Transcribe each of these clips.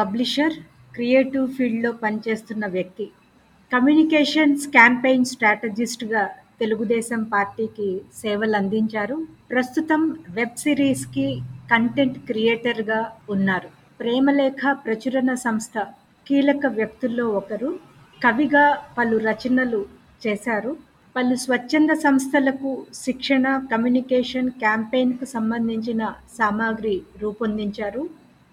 Publisher, creative ఫీల్డ్‌లో పనిచేస్తున్న వ్యక్తి. కమ్యూనికేషన్స్ క్యాంపెయిన్ స్ట్రాటజిస్ట్‌గా తెలుగుదేశం పార్టీకి సేవలు అందించారు ప్రస్తుతం వెబ్ సిరీస్‌కి కంటెంట్ క్రియేటర్‌గా ఉన్నారు. 'ప్రేమలేఖ' ప్రచురణ సంస్థ కీలక వ్యక్తుల్లో ఒకరు. కవిగా పలు రచనలు చేశారు. పలు స్వచ్ఛంద సంస్థలకు శిక్షణ, కమ్యూనికేషన్ క్యాంపెయిన్‌కు సంబంధించిన సామాగ్రి రూపొందించారు.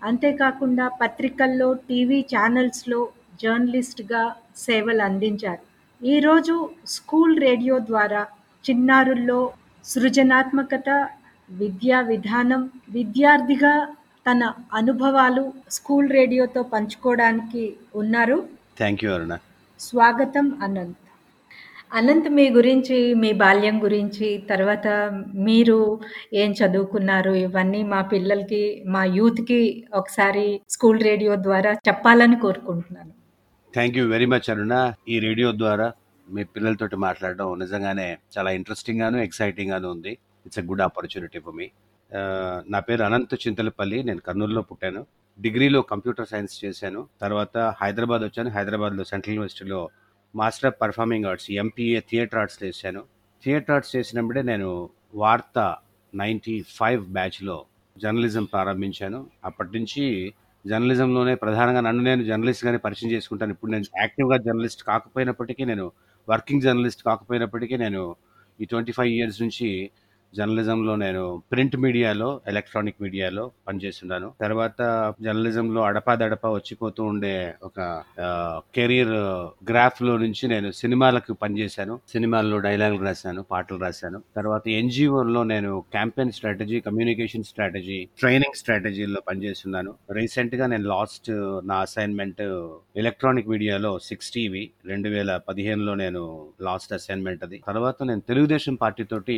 అంతేకాకుండా పత్రికల్లో, టీవీ ఛానల్స్‌లో జర్నలిస్ట్‌గా సేవలందించారు. ఈరోజు స్కూల్ రేడియో ద్వారా చిన్నారుల్లో సృజనాత్మకత, విద్యా విధానం, విద్యార్థిగా తన అనుభవాలు స్కూల్ రేడియోతో పంచుకోవడానికి ఉన్నారు. Thank you Aruna. స్వాగతం అనంత్. అనంత్ మీ గురించి, మీ బాల్యం గురించి, తర్వాత మీరు ఏం చదువుకున్నారు ఇవన్నీ మా పిల్లలకి, మా యూత్‌కి ఒకసారి స్కూల్ రేడియో ద్వారా చెప్పాలని కోరుకుంటున్నాను. Thank you very much Aruna. ఈ రేడియో ద్వారా మీ పిల్లలతోటి మాట్లాడడం నిజంగానే చాలా ఇంట్రెస్టింగ్ గాను, ఎక్సైటింగ్ గాను ఉంది. It's a good opportunity for me. నా పేరు అనంత్ చింతలపల్లి. నేను కర్నూలులో పుట్టాను. డిగ్రీలో కంప్యూటర్ సైన్స్ చేశాను. తర్వాత హైదరాబాద్ వచ్చాను. హైదరాబాద్‌లో సెంట్రల్ యూనివర్సిటీలో master of performing arts MPA theatre arts చేశాను. థియేటర్ ఆర్ట్స్ చేసినప్పుడే నేను వార్త 95 బ్యాచ్‌లో జర్నలిజం ప్రారంభించాను. అప్పటినుంచి జర్నలిజంలోనే ప్రధానంగా నన్ను నేను జర్నలిస్ట్‌గానే పరిచయం చేసుకుంటాను. ఇప్పుడు నేను యాక్టివ్‌గా జర్నలిస్ట్ కాకపోయినప్పటికీ, నేను వర్కింగ్ జర్నలిస్ట్ కాకపోయినప్పటికీ, నేను ఈ 25 ఇయర్స్ నుంచి జర్నలిజంలో నేను ప్రింట్ మీడియాలో, ఎలక్ట్రానిక్ మీడియాలో పనిచేస్తున్నాను. తర్వాత జర్నలిజంలో అడపాదడపా వచ్చిపోతూ ఉండే ఒక కెరీర్ గ్రాఫ్‌లో నుంచి నేను సినిమాలకు పనిచేశాను. సినిమాల్లో డైలాగులు రాశాను, పాటలు రాశాను. తర్వాత ఎన్జిఓలో నేను campaign strategy, communication strategy, training స్ట్రాటజీలో పనిచేస్తున్నాను. రీసెంట్‌గా నేను లాస్ట్ నా అసైన్‌మెంట్ ఎలక్ట్రానిక్ మీడియాలో సిక్స్ టీవీ 2015లో నేను లాస్ట్ అసైన్‌మెంట్ అది. తర్వాత నేను తెలుగుదేశం పార్టీ తోటి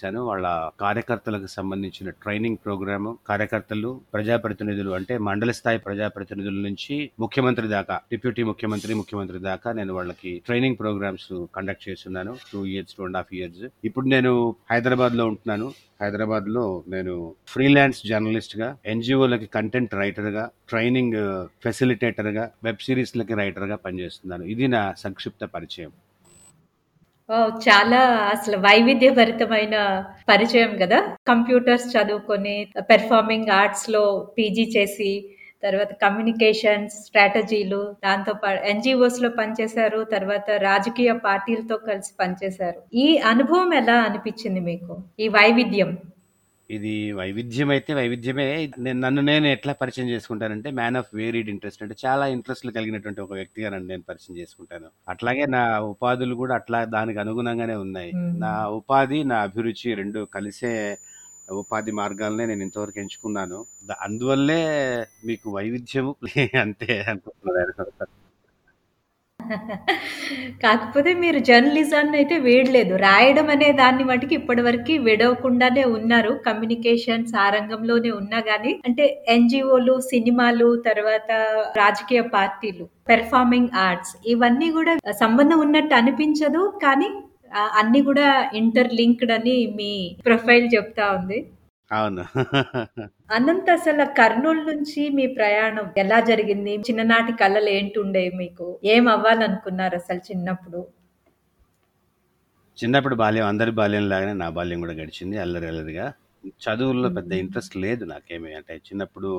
చేశాను వాళ్ళ కార్యకర్తలకు సంబంధించిన ట్రైనింగ్ ప్రోగ్రాము కార్యకర్తలు, ప్రజాప్రతినిధులు అంటే మండల స్థాయి ప్రజాప్రతినిధుల నుంచి ముఖ్యమంత్రి దాకా, డిప్యూటీ ముఖ్యమంత్రి, ముఖ్యమంత్రి దాకా నేను వాళ్ళకి ట్రైనింగ్ ప్రోగ్రామ్స్ కండక్ట్ చేస్తున్నాను. Two years, two and half years. ఇప్పుడు నేను హైదరాబాద్‌లో ఉంటున్నాను. హైదరాబాద్‌లో నేను ఫ్రీలాన్స్ జర్నలిస్ట్‌గా, ఎన్‌జీఓలకి కంటెంట్ రైటర్‌గా, ట్రైనింగ్ ఫెసిలిటేటర్‌గా, వెబ్ సీరీస్‌లకి రైటర్‌గా పనిచేస్తున్నాను. ఇది నా సంక్షిప్త పరిచయం. చాలా అసలు వైవిధ్యభరితమైన పరిచయం కదా కంప్యూటర్స్ చదువుకొని, పెర్ఫార్మింగ్ ఆర్ట్స్లో పీజీ చేసి, తర్వాత కమ్యూనికేషన్స్ స్ట్రాటజీలు, దాంతో ఎన్జిఓస్లో పనిచేశారు. తర్వాత రాజకీయ పార్టీలతో కలిసి పనిచేశారు. ఈ అనుభవం ఎలా అనిపించింది మీకు? ఈ వైవిధ్యం? ఇది వైవిధ్యం అయితే వైవిధ్యమే. నేను నన్ను నేను ఎట్లా పరిచయం చేసుకుంటానంటే, మ్యాన్ ఆఫ్ వేరీడ్ ఇంట్రెస్ట్ అంటే చాలా ఇంట్రెస్ట్‌లు కలిగినటువంటి ఒక వ్యక్తిగా నన్ను నేను పరిచయం చేసుకుంటాను. అట్లాగే నా ఉపాధులు కూడా అట్లా దానికి అనుగుణంగానే ఉన్నాయి. నా ఉపాధి, నా అభిరుచి 2 కలిసే ఉపాధి మార్గాలనే నేను ఇంతవరకు ఎంచుకున్నాను. అందువల్లే మీకు వైవిధ్యము అంతే అనుకుంటున్నాను. కాకపోతే మీరు జర్నలిజాన్నయితే వీడలేదు. రాయడం అనే దాన్ని మటికి ఇప్పటివరకు విడవకుండానే ఉన్నారు. కమ్యూనికేషన్స్ ఆ రంగంలోనే ఉన్నా గానీ, అంటే ఎన్జిఓలు సినిమాలు, తర్వాత రాజకీయ పార్టీలు, పెర్ఫార్మింగ్ ఆర్ట్స్ ఇవన్నీ కూడా సంబంధం ఉన్నట్టు అనిపించదు. కానీ అన్ని అన్నీ గూడా ఇంటర్ లింక్డ్ అని మీ ప్రొఫైల్ చెప్తా ఉంది. అవును. అనంత్ అసల కర్నూలు నుంచి మీ ప్రయాణం ఎలా జరిగింది? చిన్ననాటి కలలు ఏంటుండేవి మీకు? ఏం అవ్వాలనుకున్నారసలు చిన్నప్పుడు? చిన్నప్పుడు బాల్యం అందరి బాల్యం లాగానే నా బాల్యం కూడా గడిచింది అల్లరి అల్లరిగా. చదువుల్లో పెద్ద. ఇంట్రెస్ట్ లేదు నాకేమి. అంటే చిన్నప్పుడు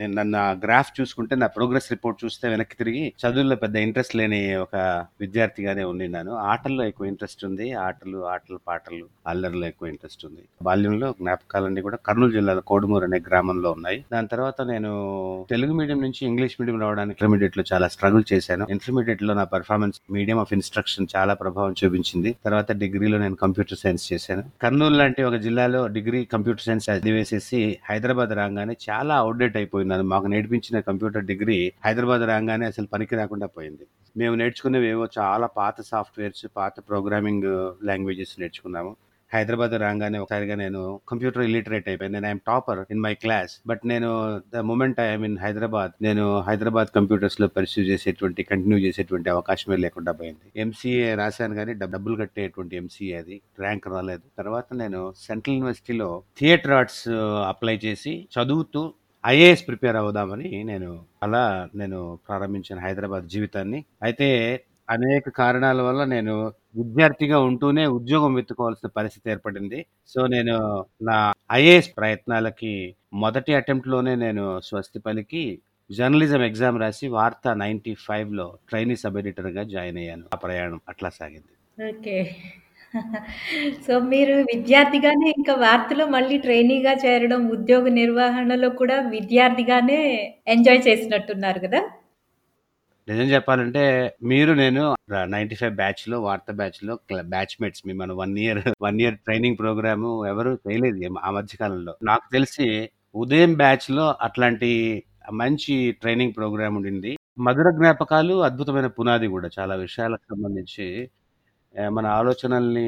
నేను నన్ను ఆ గ్రాఫ్ చూసుకుంటే, నా ప్రోగ్రెస్ రిపోర్ట్ చూస్తే వెనక్కి తిరిగి చదువుల్లో పెద్ద ఇంట్రెస్ట్ లేని ఒక విద్యార్థిగానే ఉండినాను ఆటల్లో ఎక్కువ ఇంట్రెస్ట్ ఉంది. ఆటలు, ఆటలు, పాటలు, అల్లరిలో ఎక్కువ ఇంట్రెస్ట్ ఉంది. బాల్యంలో జ్ఞాపకాలన్నీ కూడా కర్నూలు జిల్లాలో కోడుమూరు అనే గ్రామంలో ఉన్నాయి. దాని తర్వాత నేను తెలుగు మీడియం నుంచి ఇంగ్లీష్ మీడియం రావడానికి ఇంటర్మీడియేట్‌లో చాలా స్ట్రగుల్ చేశాను. ఇంటర్మీడియేట్‌లో నా పర్ఫార్మెన్స్ మీడియం ఆఫ్ ఇన్‌స్ట్రక్షన్ చాలా ప్రభావం చూపించింది. తర్వాత డిగ్రీలో నేను కంప్యూటర్ సైన్స్ చేశాను. కర్నూలు లాంటి ఒక జిల్లాలో డిగ్రీ కంప్యూటర్ సైన్స్ చదివేసేసి హైదరాబాద్ రాగానే చాలా అవుట్డేట్ అయిపోయింది అయిపోయినాను. మాకు నేర్పించిన కంప్యూటర్ డిగ్రీ హైదరాబాద్ రాగానే అసలు పనికి రాకుండా పోయింది. మేము నేర్చుకున్నవేవో చాలా పాత సాఫ్ట్‌వేర్స్, పాత ప్రోగ్రామింగ్ లాంగ్వేజెస్ నేర్చుకున్నాము. హైదరాబాద్ రాగానే ఒకసారిగా నేను కంప్యూటర్ ఇల్లిటరేట్ అయిపోయాను. నేను I'm topper in my class. But నేను the moment I in Hyderabad నేను హైదరాబాద్ కంప్యూటర్స్‌లో పర్స్యూ చేసేటువంటి, కంటిన్యూ చేసేటువంటి అవకాశమే లేకుండా పోయింది. ఎంసీఏ రాశాను కానీ డబ్బులు కట్టేటువంటి ఎంసీఏ అది. ర్యాంక్ రాలేదు. తర్వాత నేను సెంట్రల్ యూనివర్సిటీలో థియేటర్ ఆర్ట్స్ అప్లై చేసి చదువుతూ ఐఏఎస్ ప్రిపేర్ అవుదామని నేను అలా నేను ప్రారంభించాను హైదరాబాద్ జీవితాన్ని. అయితే అనేక కారణాల వల్ల నేను విద్యార్థిగా ఉంటూనే ఉద్యోగం వెతుకోవాల్సిన పరిస్థితి ఏర్పడింది. సో, నేను నా ఐఏఎస్ ప్రయత్నాలకి మొదటి అటెంప్ట్‌లోనే నేను స్వస్తి పలికి జర్నలిజం ఎగ్జామ్ రాసి వార్త 95లో ట్రైనీ సబ్ ఎడిటర్‌గా జాయిన్ అయ్యాను. ఆ ప్రయాణం అట్లా సాగింది. ఓకే. సో, మీరు విద్యార్థిగానే ఇంకా వార్తలో మళ్ళీ ట్రైనీగా చేరడం, ఉద్యోగ నిర్వహణలో కూడా విద్యార్థిగానే ఎంజాయ్ చేసినట్టున్నారు గదా! నిజం చెప్పాలంటే మీరు నేను ర 95 బ్యాచ్‌లో వార్త బ్యాచ్‌లో క్ల బ్యాచ్‌మేట్స్ మేము మన 1 ఇయర్ 1 ఇయర్ ట్రైనింగ్ ప్రోగ్రామ్ ఎవరు చేయలేదు ఏం ఆ మధ్య కాలంలో. నాకు తెలిసి ఉదయం బ్యాచ్‌లో అట్లాంటి మంచి ట్రైనింగ్ ప్రోగ్రామ్ ఉండింది. మధుర జ్ఞాపకాలు, అద్భుతమైన పునాది గూడా చాలా విషయాలకు సంబంధించి మన ఆలోచనల్ని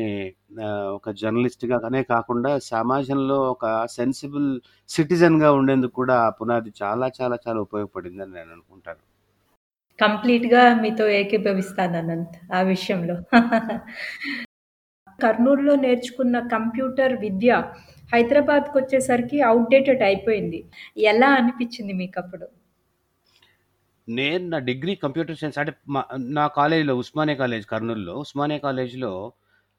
ఒక ఒక జర్నలిస్ట్‌గానే కాకుండా సమాజంలో ఒక సెన్సిబుల్ సిటిజన్‌గా ఉండేందుకు కూడా ఆ పునాది చాలా చాలా చాలా ఉపయోగపడిందని నేను అనుకుంటాను. కంప్లీట్‌గా మీతో ఏకీభవిస్తాను అనంత్ ఆ విషయంలో. కర్నూలులో నేర్చుకున్న కంప్యూటర్ విద్య హైదరాబాద్‌కొచ్చేసరికి అవుట్డేటెడ్ అయిపోయింది. ఎలా అనిపించింది మీకు అప్పుడు నేను నా డిగ్రీ కంప్యూటర్ సైన్స్ అంటే మా నా కాలేజీలో ఉస్మానియా కాలేజ్ కర్నూలులో. ఉస్మానియా కాలేజ్‌లో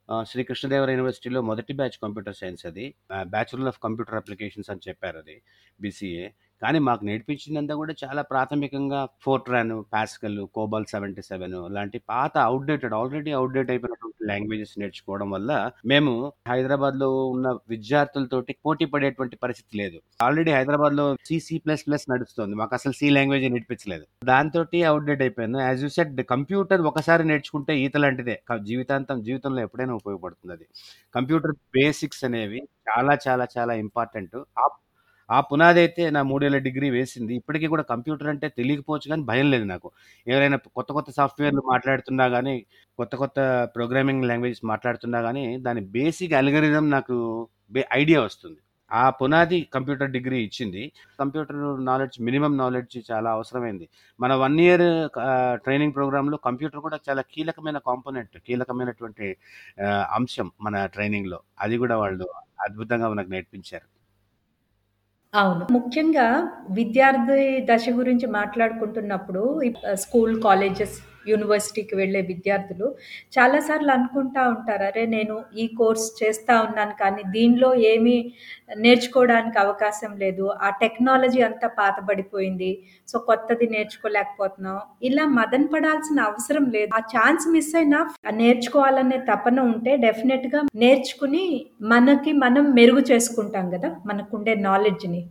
ఆహ్, శ్రీ కృష్ణదేవరాయ యూనివర్సిటీలో మొదటి బ్యాచ్ కంప్యూటర్ సైన్స్ అది. ఆహ్, ఆఫ్ కంప్యూటర్ అప్లికేషన్స్ అని చెప్పారది. బీసీఏ. కానీ మాకు నేర్పించినంత కూడా చాలా ప్రాథమికంగా ఫోర్ట్రాన్, పాస్కల్, కోబాల్ 77 లాంటి పాత అవుట్డేటెడ్ ఆల్రెడీ అవుట్డేట్ అయిపోయినటువంటి లాంగ్వేజెస్ నేర్చుకోవడం వల్ల మేము హైదరాబాద్లో ఉన్న విద్యార్థులతోటి పోటీ పడేటువంటి పరిస్థితి లేదు. ఆల్రెడీ హైదరాబాద్లో సిసి ప్లస్ ప్లస్ నడుస్తుంది. మాకు అసలు సి లాంగ్వేజ్ నేర్పించలేదు. దాంతోటి అవుట్డేట్ అయిపోయాను. యాజ్ యూ సెడ్ కంప్యూటర్ ఒకసారి నేర్చుకుంటే ఈత లాంటిదే. జీవితాంతం జీవితంలో ఎప్పుడైనా ఉపయోగపడుతుందది. కంప్యూటర్ బేసిక్స్ అనేవి చాలా చాలా చాలా ఇంపార్టెంట్. ఆ పునాది అయితే నా మూడేళ్ళ డిగ్రీ వేసింది. ఇప్పటికీ కూడా కంప్యూటర్ అంటే తెలియకపోవచ్చు కానీ భయం లేదు నాకు. ఎవరైనా కొత్త కొత్త సాఫ్ట్‌వేర్‌లు మాట్లాడుతున్నా కానీ కొత్త కొత్త ప్రోగ్రామింగ్ లాంగ్వేజెస్ మాట్లాడుతున్నా కానీ దాని బేసిక్ అల్గరిజం నాకు ఐడియా వస్తుంది. ఆ పునాది కంప్యూటర్ డిగ్రీ ఇచ్చింది. కంప్యూటర్ నాలెడ్జ్ మినిమమ్ నాలెడ్జ్ చాలా అవసరమైంది. మన వన్ ఇయర్ ట్రైనింగ్ ప్రోగ్రాంలో కంప్యూటర్ కూడా చాలా కీలకమైన కాంపోనెంట్. కీలకమైనటువంటి అంశం మన ట్రైనింగ్‌లో. అది కూడా వాళ్ళు అద్భుతంగా మనకు నేర్పించారు. అవును. ముఖ్యంగా విద్యార్థి దశ గురించి మాట్లాడుకుంటున్నప్పుడు ఇప్ స్కూల్, కాలేజెస్, యూనివర్సిటీకి వెళ్ళే విద్యార్థులు చాలా సార్లు అనుకుంటా ఉంటారు. అరే! నేను ఈ కోర్స్ చేస్తా ఉన్నాను కానీ దీనిలో ఏమీ నేర్చుకోవడానికి అవకాశం లేదు. ఆ టెక్నాలజీ అంతా పాతబడిపోయింది. సో, కొత్తది నేర్చుకోలేకపోతున్నాం. ఇలా మదన పడాల్సిన అవసరం లేదు. ఆ ఛాన్స్ మిస్ అయినా నేర్చుకోవాలనే తపన ఉంటే డెఫినెట్గా నేర్చుకుని మనకి మనం మెరుగు చేసుకుంటాం కదా మనకుండే నాలెడ్జ్‌ని.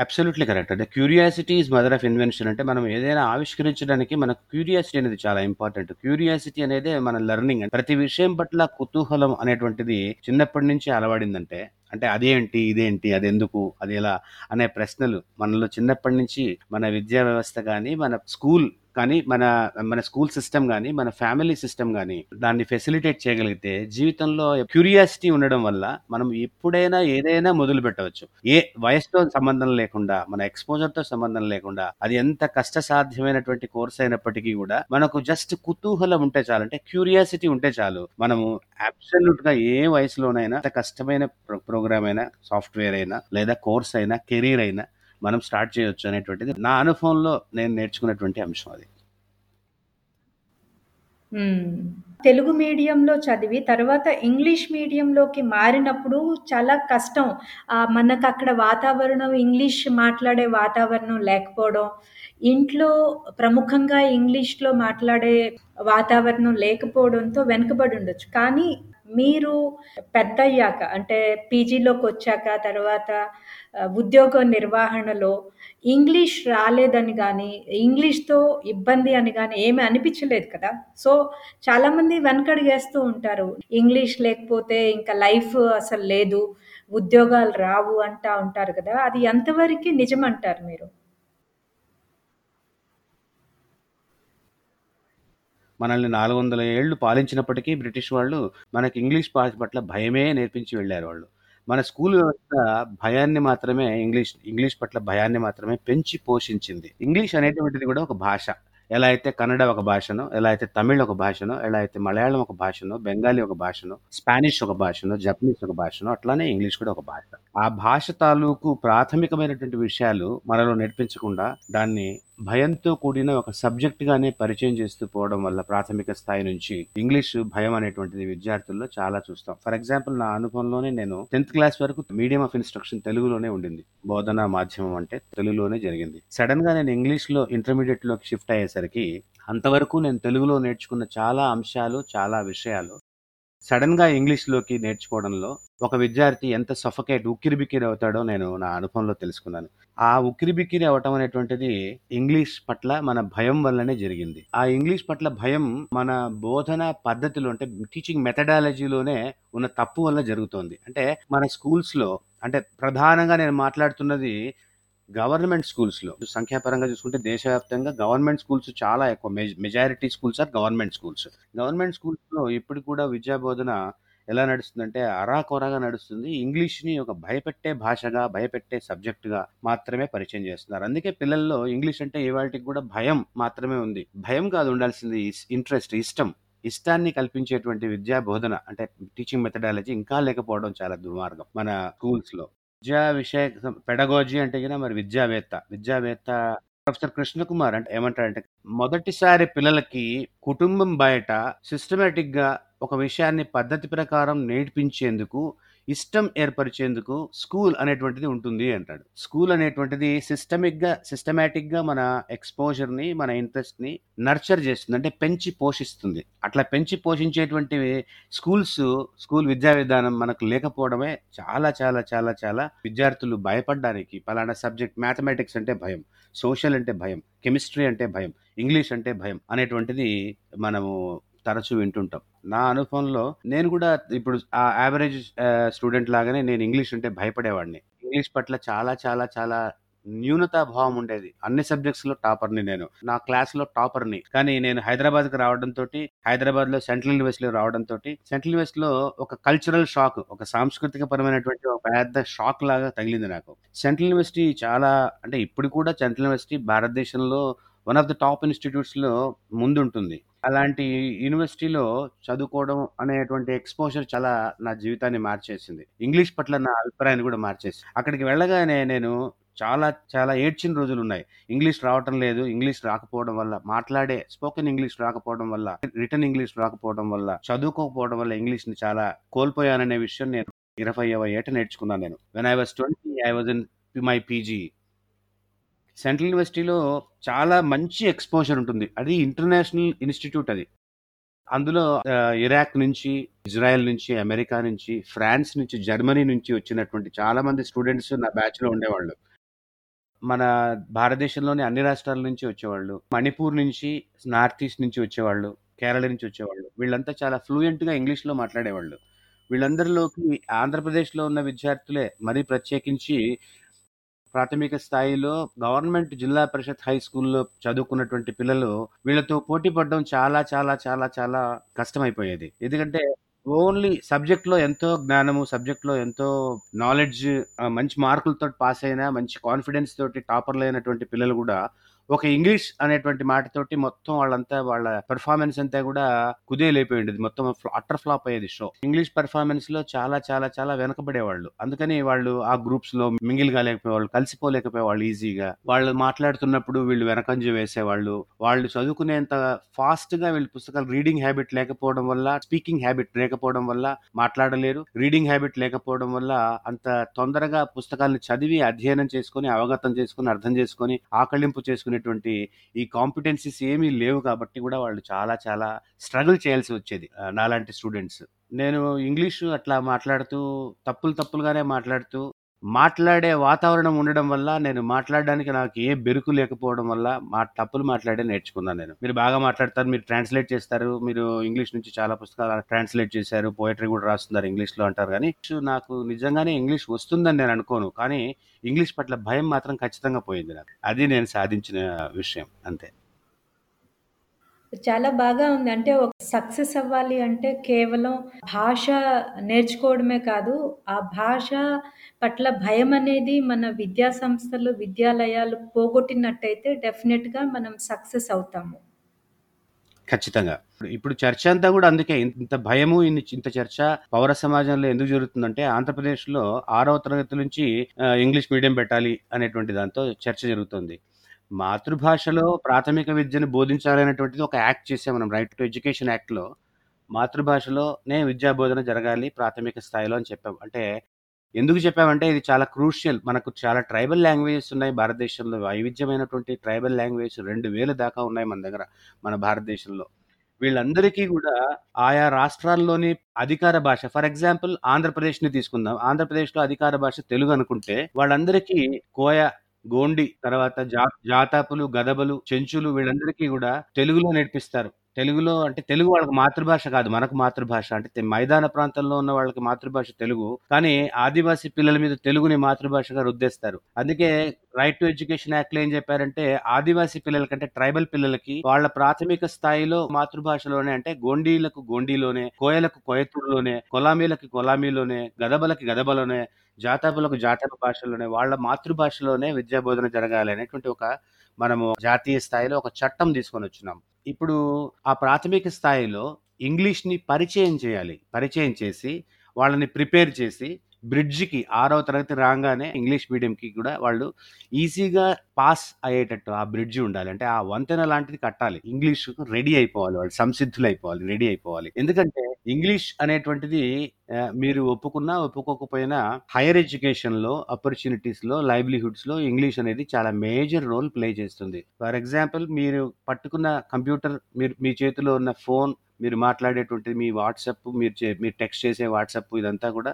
Absolutely correct. అంటే curiosity is mother of invention. అంటే మనం ఏదైనా ఆవిష్కరించడానికి మనకు క్యూరియాసిటీ అనేది చాలా ఇంపార్టెంట్. క్యూరియాసిటీ అనేది మన లెర్నింగ్. ప్రతి విషయం పట్ల కుతూహలం అనేటువంటిది చిన్నప్పటి నుంచి అలవాడిందంటే అంటే అదేంటి? ఇదేంటి? అదెందుకు? ఎలా అనే ప్రశ్నలు మనలో చిన్నప్పటి నుంచి మన విద్యా వ్యవస్థ కానీ మన స్కూల్ కానీ, మన మన స్కూల్ సిస్టమ్ కానీ మన ఫ్యామిలీ సిస్టమ్ కానీ దాన్ని ఫెసిలిటేట్ చేయగలిగితే జీవితంలో క్యూరియాసిటీ ఉండడం వల్ల మనం ఎప్పుడైనా ఏదైనా మొదలు పెట్టవచ్చు ఏ వయసుతో సంబంధం లేకుండా, మన ఎక్స్‌పోజర్‌తో సంబంధం లేకుండా, అది ఎంత కష్టసాధ్యమైనటువంటి కోర్స్ అయినప్పటికీ కూడా మనకు జస్ట్ కుతూహలం ఉంటే చాలు. అంటే క్యూరియాసిటీ ఉంటే చాలు. మనము అబ్సల్యూట్‌గా ఏ వయసులోనైనా ఎంత కష్టమైన ప్రో ప్రోగ్రామ్ అయినా, సాఫ్ట్‌వేర్ అయినా, లేదా కోర్స్ అయినా, కెరీర్ అయినా మనం స్టార్ట్ చేయొచ్చు అనేటువంటిది నా అనుభవంలో నేను నేర్చుకున్నటువంటి అంశం అది. తెలుగు మీడియంలో చదివి తర్వాత ఇంగ్లీష్ మీడియంలోకి మారినప్పుడు చాలా కష్టం. మనకు అక్కడ వాతావరణం ఇంగ్లీష్ మాట్లాడే వాతావరణం లేకపోవడం, ఇంట్లో ప్రముఖంగా ఇంగ్లీష్‌లో మాట్లాడే వాతావరణం లేకపోవడంతో వెనుకబడి ఉండొచ్చు. కానీ మీరు పెద్దయ్యాక అంటే పీజీలోకి వచ్చాక తర్వాత ఉద్యోగ నిర్వహణలో ఇంగ్లీష్ రాలేదని కానీ ఇంగ్లీష్‌తో ఇబ్బంది అని కానీ ఏమి అనిపించలేదు కదా! సో, చాలామంది వెనకడుగేస్తూ ఉంటారు. ఇంగ్లీష్ లేకపోతే ఇంకా లైఫ్ అసలు లేదు. ఉద్యోగాలు రావు అంటా ఉంటారు కదా! అది ఎంతవరకు నిజమంటారు మీరు? మనల్ని 400 ఏళ్ళు పాలించినప్పటికీ బ్రిటిష్ వాళ్ళు మనకి ఇంగ్లీష్ భాష పట్ల భయమే నేర్పించి వెళ్ళారు వాళ్ళు. మన స్కూల్ వ్యవస్థ భయాన్ని మాత్రమే ఇంగ్లీష్ ఇంగ్లీష్ పట్ల భయాన్ని మాత్రమే పెంచి పోషించింది. ఇంగ్లీష్ అనేటువంటిది కూడా ఒక భాష. ఎలా అయితే కన్నడ ఒక భాషనో ఎలా అయితే తమిళ్ ఒక భాషనో ఎలా అయితే మలయాళం ఒక భాషనో బెంగాలీ ఒక భాషనో స్పానిష్ ఒక భాషనో జపనీస్ ఒక భాషనో అట్లానే ఇంగ్లీష్ కూడా ఒక భాష. ఆ భాష తాలూకు ప్రాథమికమైనటువంటి విషయాలు మనలో నేర్పించకుండా దాన్ని భయంతో కూడిన ఒక సబ్జెక్ట్ గానే పరిచయం చేస్తూ పోవడం వల్ల ప్రాథమిక స్థాయి నుంచి ఇంగ్లీష్ భయం అనేటువంటిది విద్యార్థుల్లో చాలా చూస్తాం. ఫర్ ఎగ్జాంపుల్ నా అనుభవంలోనే నేను టెన్త్ క్లాస్ వరకు మీడియం ఆఫ్ ఇన్స్ట్రక్షన్ తెలుగులోనే ఉండింది. బోధనా మాధ్యమం అంటే తెలుగులోనే జరిగింది. సడన్గా నేను ఇంగ్లీష్లో ఇంటర్మీడియట్లోకి షిఫ్ట్ అయ్యేసరికి అంతవరకు నేను తెలుగులో నేర్చుకున్న చాలా అంశాలు చాలా విషయాలు. సడన్గా ఇంగ్లీష్లోకి ఇంగ్లీష్లోకి నేర్చుకోవడంలో ఒక విద్యార్థి ఎంత సఫకేట్ ఉక్కిరిబిక్కిరి అవుతాడో నేను నా అనుభవంలో తెలుసుకున్నాను. ఆ ఉక్కిరిబిక్కిరి అవటం అనేటువంటిది ఇంగ్లీష్ పట్ల మన భయం వల్లనే జరిగింది. ఆ ఇంగ్లీష్ పట్ల భయం మన బోధన పద్ధతిలో అంటే టీచింగ్ మెథడాలజీలోనే ఉన్న తప్పు వల్ల జరుగుతోంది. అంటే మన స్కూల్స్లో అంటే ప్రధానంగా నేను మాట్లాడుతున్నది గవర్నమెంట్ స్కూల్స్లో సంఖ్యాపరంగా చూసుకుంటే దేశవ్యాప్తంగా గవర్నమెంట్ స్కూల్స్ చాలా ఎక్కువ. Majority schools are government schools. Government స్కూల్స్లో ఇప్పుడు కూడా విద్యా బోధన ఎలా నడుస్తుందంటే అరాకొరాగా నడుస్తుంది. ఇంగ్లీష్ని ఒక భయపెట్టే భాషగా భయపెట్టే సబ్జెక్టుగా మాత్రమే పరిచయం చేస్తున్నారు. అందుకే పిల్లల్లో ఇంగ్లీష్ అంటే ఇవాళకి కూడా భయం మాత్రమే ఉంది. భయం కాదు ఉండాల్సింది ఇంట్రెస్ట్ ఇష్టం. ఇష్టాన్ని కల్పించేటువంటి విద్యా బోధన అంటే టీచింగ్ మెథడాలజీ ఇంకా లేకపోవడం చాలా దుర్మార్గం మన స్కూల్స్లో. విద్యా విషయ పెడగోజీ అంటే కదా మరి విద్యావేత్త. విద్యావేత్త ప్రొఫెసర్ కృష్ణకుమార్ అంటే ఏమంటారంటే మొదటిసారి పిల్లలకి కుటుంబం బయట సిస్టమేటిక్గా ఒక విషయాన్ని పద్ధతి ప్రకారం నేర్పించేందుకు ఇష్టం ఏర్పరిచేందుకు స్కూల్ అనేటువంటిది ఉంటుంది అంటాడు. స్కూల్ అనేటువంటిది సిస్టమిక్గా సిస్టమేటిక్గా మన ఎక్స్పోజర్ని మన ఇంట్రెస్ట్ని నర్చర్ చేస్తుంది. అంటే పెంచి పోషిస్తుంది. అట్లా పెంచి పోషించేటువంటి స్కూల్స్ స్కూల్ విద్యా విధానం మనకు లేకపోవడమే చాలా చాలా చాలా చాలా విద్యార్థులు భయపడడానికి పలానా సబ్జెక్ట్ మ్యాథమెటిక్స్ అంటే భయం సోషల్ అంటే భయం కెమిస్ట్రీ అంటే భయం ఇంగ్లీష్ అంటే భయం అనేటువంటిది మనము తరచూ వింటుంటాం. నా అనుభవంలో నేను కూడా ఇప్పుడు ఆ యావరేజ్ స్టూడెంట్ లాగానే నేను ఇంగ్లీష్ అంటే భయపడేవాడిని. ఇంగ్లీష్ పట్ల చాలా చాలా చాలా న్యూనతా భావం ఉండేది. అన్ని సబ్జెక్ట్స్లో టాపర్ని నేను. నా క్లాస్లో టాపర్ని కానీ నేను హైదరాబాద్కి రావడం తోటి హైదరాబాద్లో సెంట్రల్ యూనివర్సిటీలో రావడం తోటి సెంట్రల్ యూనివర్సిటీలో ఒక కల్చరల్ షాక్ ఒక సాంస్కృతిక పరమైనటువంటి ఒక పెద్ద షాక్ లాగా తగిలింది నాకు. సెంట్రల్ యూనివర్సిటీ చాలా అంటే ఇప్పుడు కూడా సెంట్రల్ యూనివర్సిటీ భారతదేశంలో వన్ ఆఫ్ ద టాప్ ఇన్స్టిట్యూట్స్లో ముందుంటుంది. అలాంటి యూనివర్సిటీలో చదువుకోవడం అనేటువంటి ఎక్స్పోజర్ చాలా నా జీవితాన్ని మార్చేసింది. ఇంగ్లీష్ పట్ల నా అభిప్రాయాన్ని కూడా మార్చేసి అక్కడికి వెళ్ళగానే నేను చాలా చాలా ఏడ్చిన రోజులు ఉన్నాయి ఇంగ్లీష్ రావటం లేదు ఇంగ్లీష్ రాకపోవడం వల్ల మాట్లాడే స్పోకెన్ ఇంగ్లీష్ రాకపోవడం వల్ల రిటర్న్ ఇంగ్లీష్ రాకపోవడం వల్ల చదువుకోకపోవడం వల్ల ఇంగ్లీష్ని చాలా కోల్పోయాననే విషయం నేను ఇరవై ఏట నేర్చుకున్నాను నేను. When I was twenty I was in my PG central యూనివర్సిటీలో చాలా మంచి ఎక్స్పోజర్ ఉంటుంది. అది ఇంటర్నేషనల్ ఇన్స్టిట్యూట్ అది. అందులో ఇరాక్ నుంచి ఇజ్రాయెల్ నుంచి అమెరికా నుంచి ఫ్రాన్స్ నుంచి జర్మనీ నుంచి వచ్చినటువంటి చాలా మంది స్టూడెంట్స్ నా బ్యాచ్లో ఉండేవాళ్ళు. మన భారతదేశంలోని అన్ని రాష్ట్రాల నుంచి వచ్చేవాళ్ళు. మణిపూర్ నుంచి నార్త్ ఈస్ట్ నుంచి వచ్చేవాళ్ళు. కేరళ నుంచి వచ్చేవాళ్ళు. వీళ్ళంతా చాలా ఫ్లూయెంట్గా ఇంగ్లీష్లో మాట్లాడేవాళ్ళు. వీళ్ళందరిలోకి ఆంధ్రప్రదేశ్లో ఉన్న విద్యార్థులే మరీ ప్రత్యేకించి ప్రాథమిక స్థాయిలో గవర్నమెంట్ జిల్లా పరిషత్ హై స్కూల్లో చదువుకున్నటువంటి పిల్లలు వీళ్ళతో పోటీ పడడం చాలా చాలా చాలా చాలా కష్టమైపోయేది. ఎందుకంటే ఓన్లీ సబ్జెక్ట్లో ఎంతో జ్ఞానము సబ్జెక్ట్లో ఎంతో నాలెడ్జ్ మంచి మార్కులతో పాస్ అయినా మంచి కాన్ఫిడెన్స్ తోటి టాపర్లు అయినటువంటి పిల్లలు కూడా ఒక ఇంగ్లీష్ అనేటువంటి మాటతోటి మొత్తం వాళ్ళంతా వాళ్ళ పెర్ఫార్మెన్స్ అంతా కూడా కుదేలైపోయింది మొత్తం అటర్ ఫ్లాప్ అయ్యేది షో ఇంగ్లీష్ పెర్ఫార్మెన్స్లో చాలా చాలా చాలా వెనకబడేవాళ్ళు. అందుకని వాళ్ళు ఆ గ్రూప్స్లో మింగిల్ కాలేకపోయేవాళ్ళు కలిసిపోలేకపోయేవాళ్ళు ఈజీగా వాళ్ళు మాట్లాడుతున్నప్పుడు వీళ్ళు వెనకంజ వేసేవాళ్ళు. వాళ్ళు చదువుకునేంత ఫాస్ట్గా వీళ్ళు పుస్తకాలు రీడింగ్ హ్యాబిట్ లేకపోవడం వల్ల స్పీకింగ్ హ్యాబిట్ లేకపోవడం వల్ల మాట్లాడలేరు. రీడింగ్ హ్యాబిట్ లేకపోవడం వల్ల అంత తొందరగా పుస్తకాలను చదివి అధ్యయనం చేసుకుని అవగతం చేసుకుని అర్థం చేసుకుని ఆకళింపు చేసుకునేటువంటి ఈ కాంపిటెన్సీస్ ఏమీ లేవు కాబట్టి కూడా వాళ్ళు చాలా చాలా స్ట్రగుల్ చేయాల్సి వచ్చేది నాలాంటి స్టూడెంట్స్ నేను ఇంగ్లీషు అట్లా మాట్లాడుతూ తప్పులు తప్పులుగానే మాట్లాడుతూ మాట్లాడే వాతావరణం ఉండడం వల్ల నేను మాట్లాడడానికి నాకు ఏ బెరుకు లేకపోవడం వల్ల మా తప్పులు మాట్లాడే నేర్చుకున్నాను నేను. మీరు బాగా మాట్లాడతారు మీరు ట్రాన్స్లేట్ చేస్తారు మీరు ఇంగ్లీష్ నుంచి చాలా పుస్తకాలు ట్రాన్స్లేట్ చేశారు పోయట్రీ కూడా రాస్తున్నారు ఇంగ్లీష్లో అంటారు కానీ నాకు నిజంగానే ఇంగ్లీష్ వస్తుందని నేను అనుకోను కానీ ఇంగ్లీష్ పట్ల భయం మాత్రం ఖచ్చితంగా పోయింది నాకు. అది నేను సాధించిన విషయం అంతే. చాలా బాగా ఉంది. అంటే ఒక సక్సెస్ అవ్వాలి అంటే కేవలం భాష నేర్చుకోవడమే కాదు. ఆ భాష పట్ల భయం అనేది మన విద్యా సంస్థలు, విద్యాలయాలు పోగొట్టినట్టయితే డెఫినెట్గా మనం సక్సెస్ అవుతాము. ఖచ్చితంగా. ఇప్పుడు చర్చ అంతా కూడా అందుకే. ఇంత భయము, ఇంత చర్చ పౌర సమాజంలో ఎందుకు జరుగుతుందంటే ఆంధ్రప్రదేశ్‌లో ఆరవ తరగతి నుంచి ఇంగ్లీష్ మీడియం పెట్టాలి అనేటువంటి దాంతో చర్చ జరుగుతుంది. మాతృభాషలో ప్రాథమిక విద్యను బోధించాలనేటువంటిది ఒక యాక్ట్ చేసాం మనం రైట్ టు ఎడ్యుకేషన్ యాక్ట్‌లో. మాతృభాషలోనే విద్యా బోధన జరగాలి ప్రాథమిక స్థాయిలో అని చెప్పాం. అంటే ఎందుకు చెప్పామంటే ఇది చాలా క్రూషియల్. మనకు చాలా ట్రైబల్ లాంగ్వేజెస్ ఉన్నాయి భారతదేశంలో. వైవిధ్యమైనటువంటి ట్రైబల్ లాంగ్వేజ్ 2000 దాకా ఉన్నాయి మన దగ్గర మన భారతదేశంలో. వీళ్ళందరికీ కూడా ఆయా రాష్ట్రాల్లోని అధికార భాష ఫర్ ఎగ్జాంపుల్ ఆంధ్రప్రదేశ్‌ని తీసుకుందాం. ఆంధ్రప్రదేశ్‌లో అధికార భాష తెలుగు అనుకుంటే వాళ్ళందరికీ కోయ, గోండి తర్వాత జా జాతాపులు, గదబలు, చెంచులు వీళ్ళందరికీ కూడా తెలుగులో నేర్పిస్తారు. తెలుగులో అంటే తెలుగు వాళ్ళకి మాతృభాష కాదు. మనకు మాతృభాష. అంటే మైదాన ప్రాంతంలో ఉన్న వాళ్ళకి మాతృభాష తెలుగు. కానీ ఆదివాసీ పిల్లల మీద తెలుగుని మాతృభాషగా రుద్దేస్తారు. అందుకే రైట్ టు ఎడ్యుకేషన్ యాక్ట్‌లో ఏం చెప్పారంటే ఆదివాసీ పిల్లలకంటే ట్రైబల్ పిల్లలకి వాళ్ళ ప్రాథమిక స్థాయిలో మాతృభాషలోనే అంటే గోండీలకు గోండీలోనే, కోయలకు కోయతూరులోనే, కొలామీలకి కొలామీలోనే, గదబలకి గదబలోనే, జాతాపులకు జాతక భాషలోనే వాళ్ళ మాతృభాషలోనే విద్యా బోధన జరగాలి అనేటువంటి ఒక మనము జాతీయ స్థాయిలో ఒక చట్టం తీసుకొని వచ్చినాం ఇప్పుడు ఆ ప్రాథమిక స్థాయిలో ఇంగ్లీష్‌ని పరిచయం చేయాలి. పరిచయం చేసి వాళ్ళని ప్రిపేర్ చేసి బ్రిడ్జ్‌కి ఆరవ తరగతి రాగానే ఇంగ్లీష్ మీడియంకి కూడా వాళ్ళు ఈజీగా పాస్ అయ్యేటట్టు ఆ బ్రిడ్జ్ ఉండాలి. అంటే ఆ వంతెన లాంటిది కట్టాలి. ఇంగ్లీష్‌కు రెడీ అయిపోవాలి. వాళ్ళు సంసిద్ధులు అయిపోవాలి రెడీ అయిపోవాలి. ఎందుకంటే ఇంగ్లీష్ అనేటువంటిది మీరు ఒప్పుకున్నా, ఒప్పుకోకపోయినా హైయర్ ఎడ్యుకేషన్‌లో ఆపర్చునిటీస్‌లో, లైవ్లీహుడ్స్‌లో ఇంగ్లీష్ అనేది చాలా మేజర్ రోల్ ప్లే చేస్తుంది. ఫర్ ఎగ్జాంపుల్ మీరు పట్టుకున్న కంప్యూటర్ మీరు మీ చేతిలో ఉన్న ఫోన్, మీరు మాట్లాడేటువంటి మీ వాట్సాప్, మీరు చే మీరు టెక్స్ట్ చేసే వాట్సాప్ ఇదంతా కూడా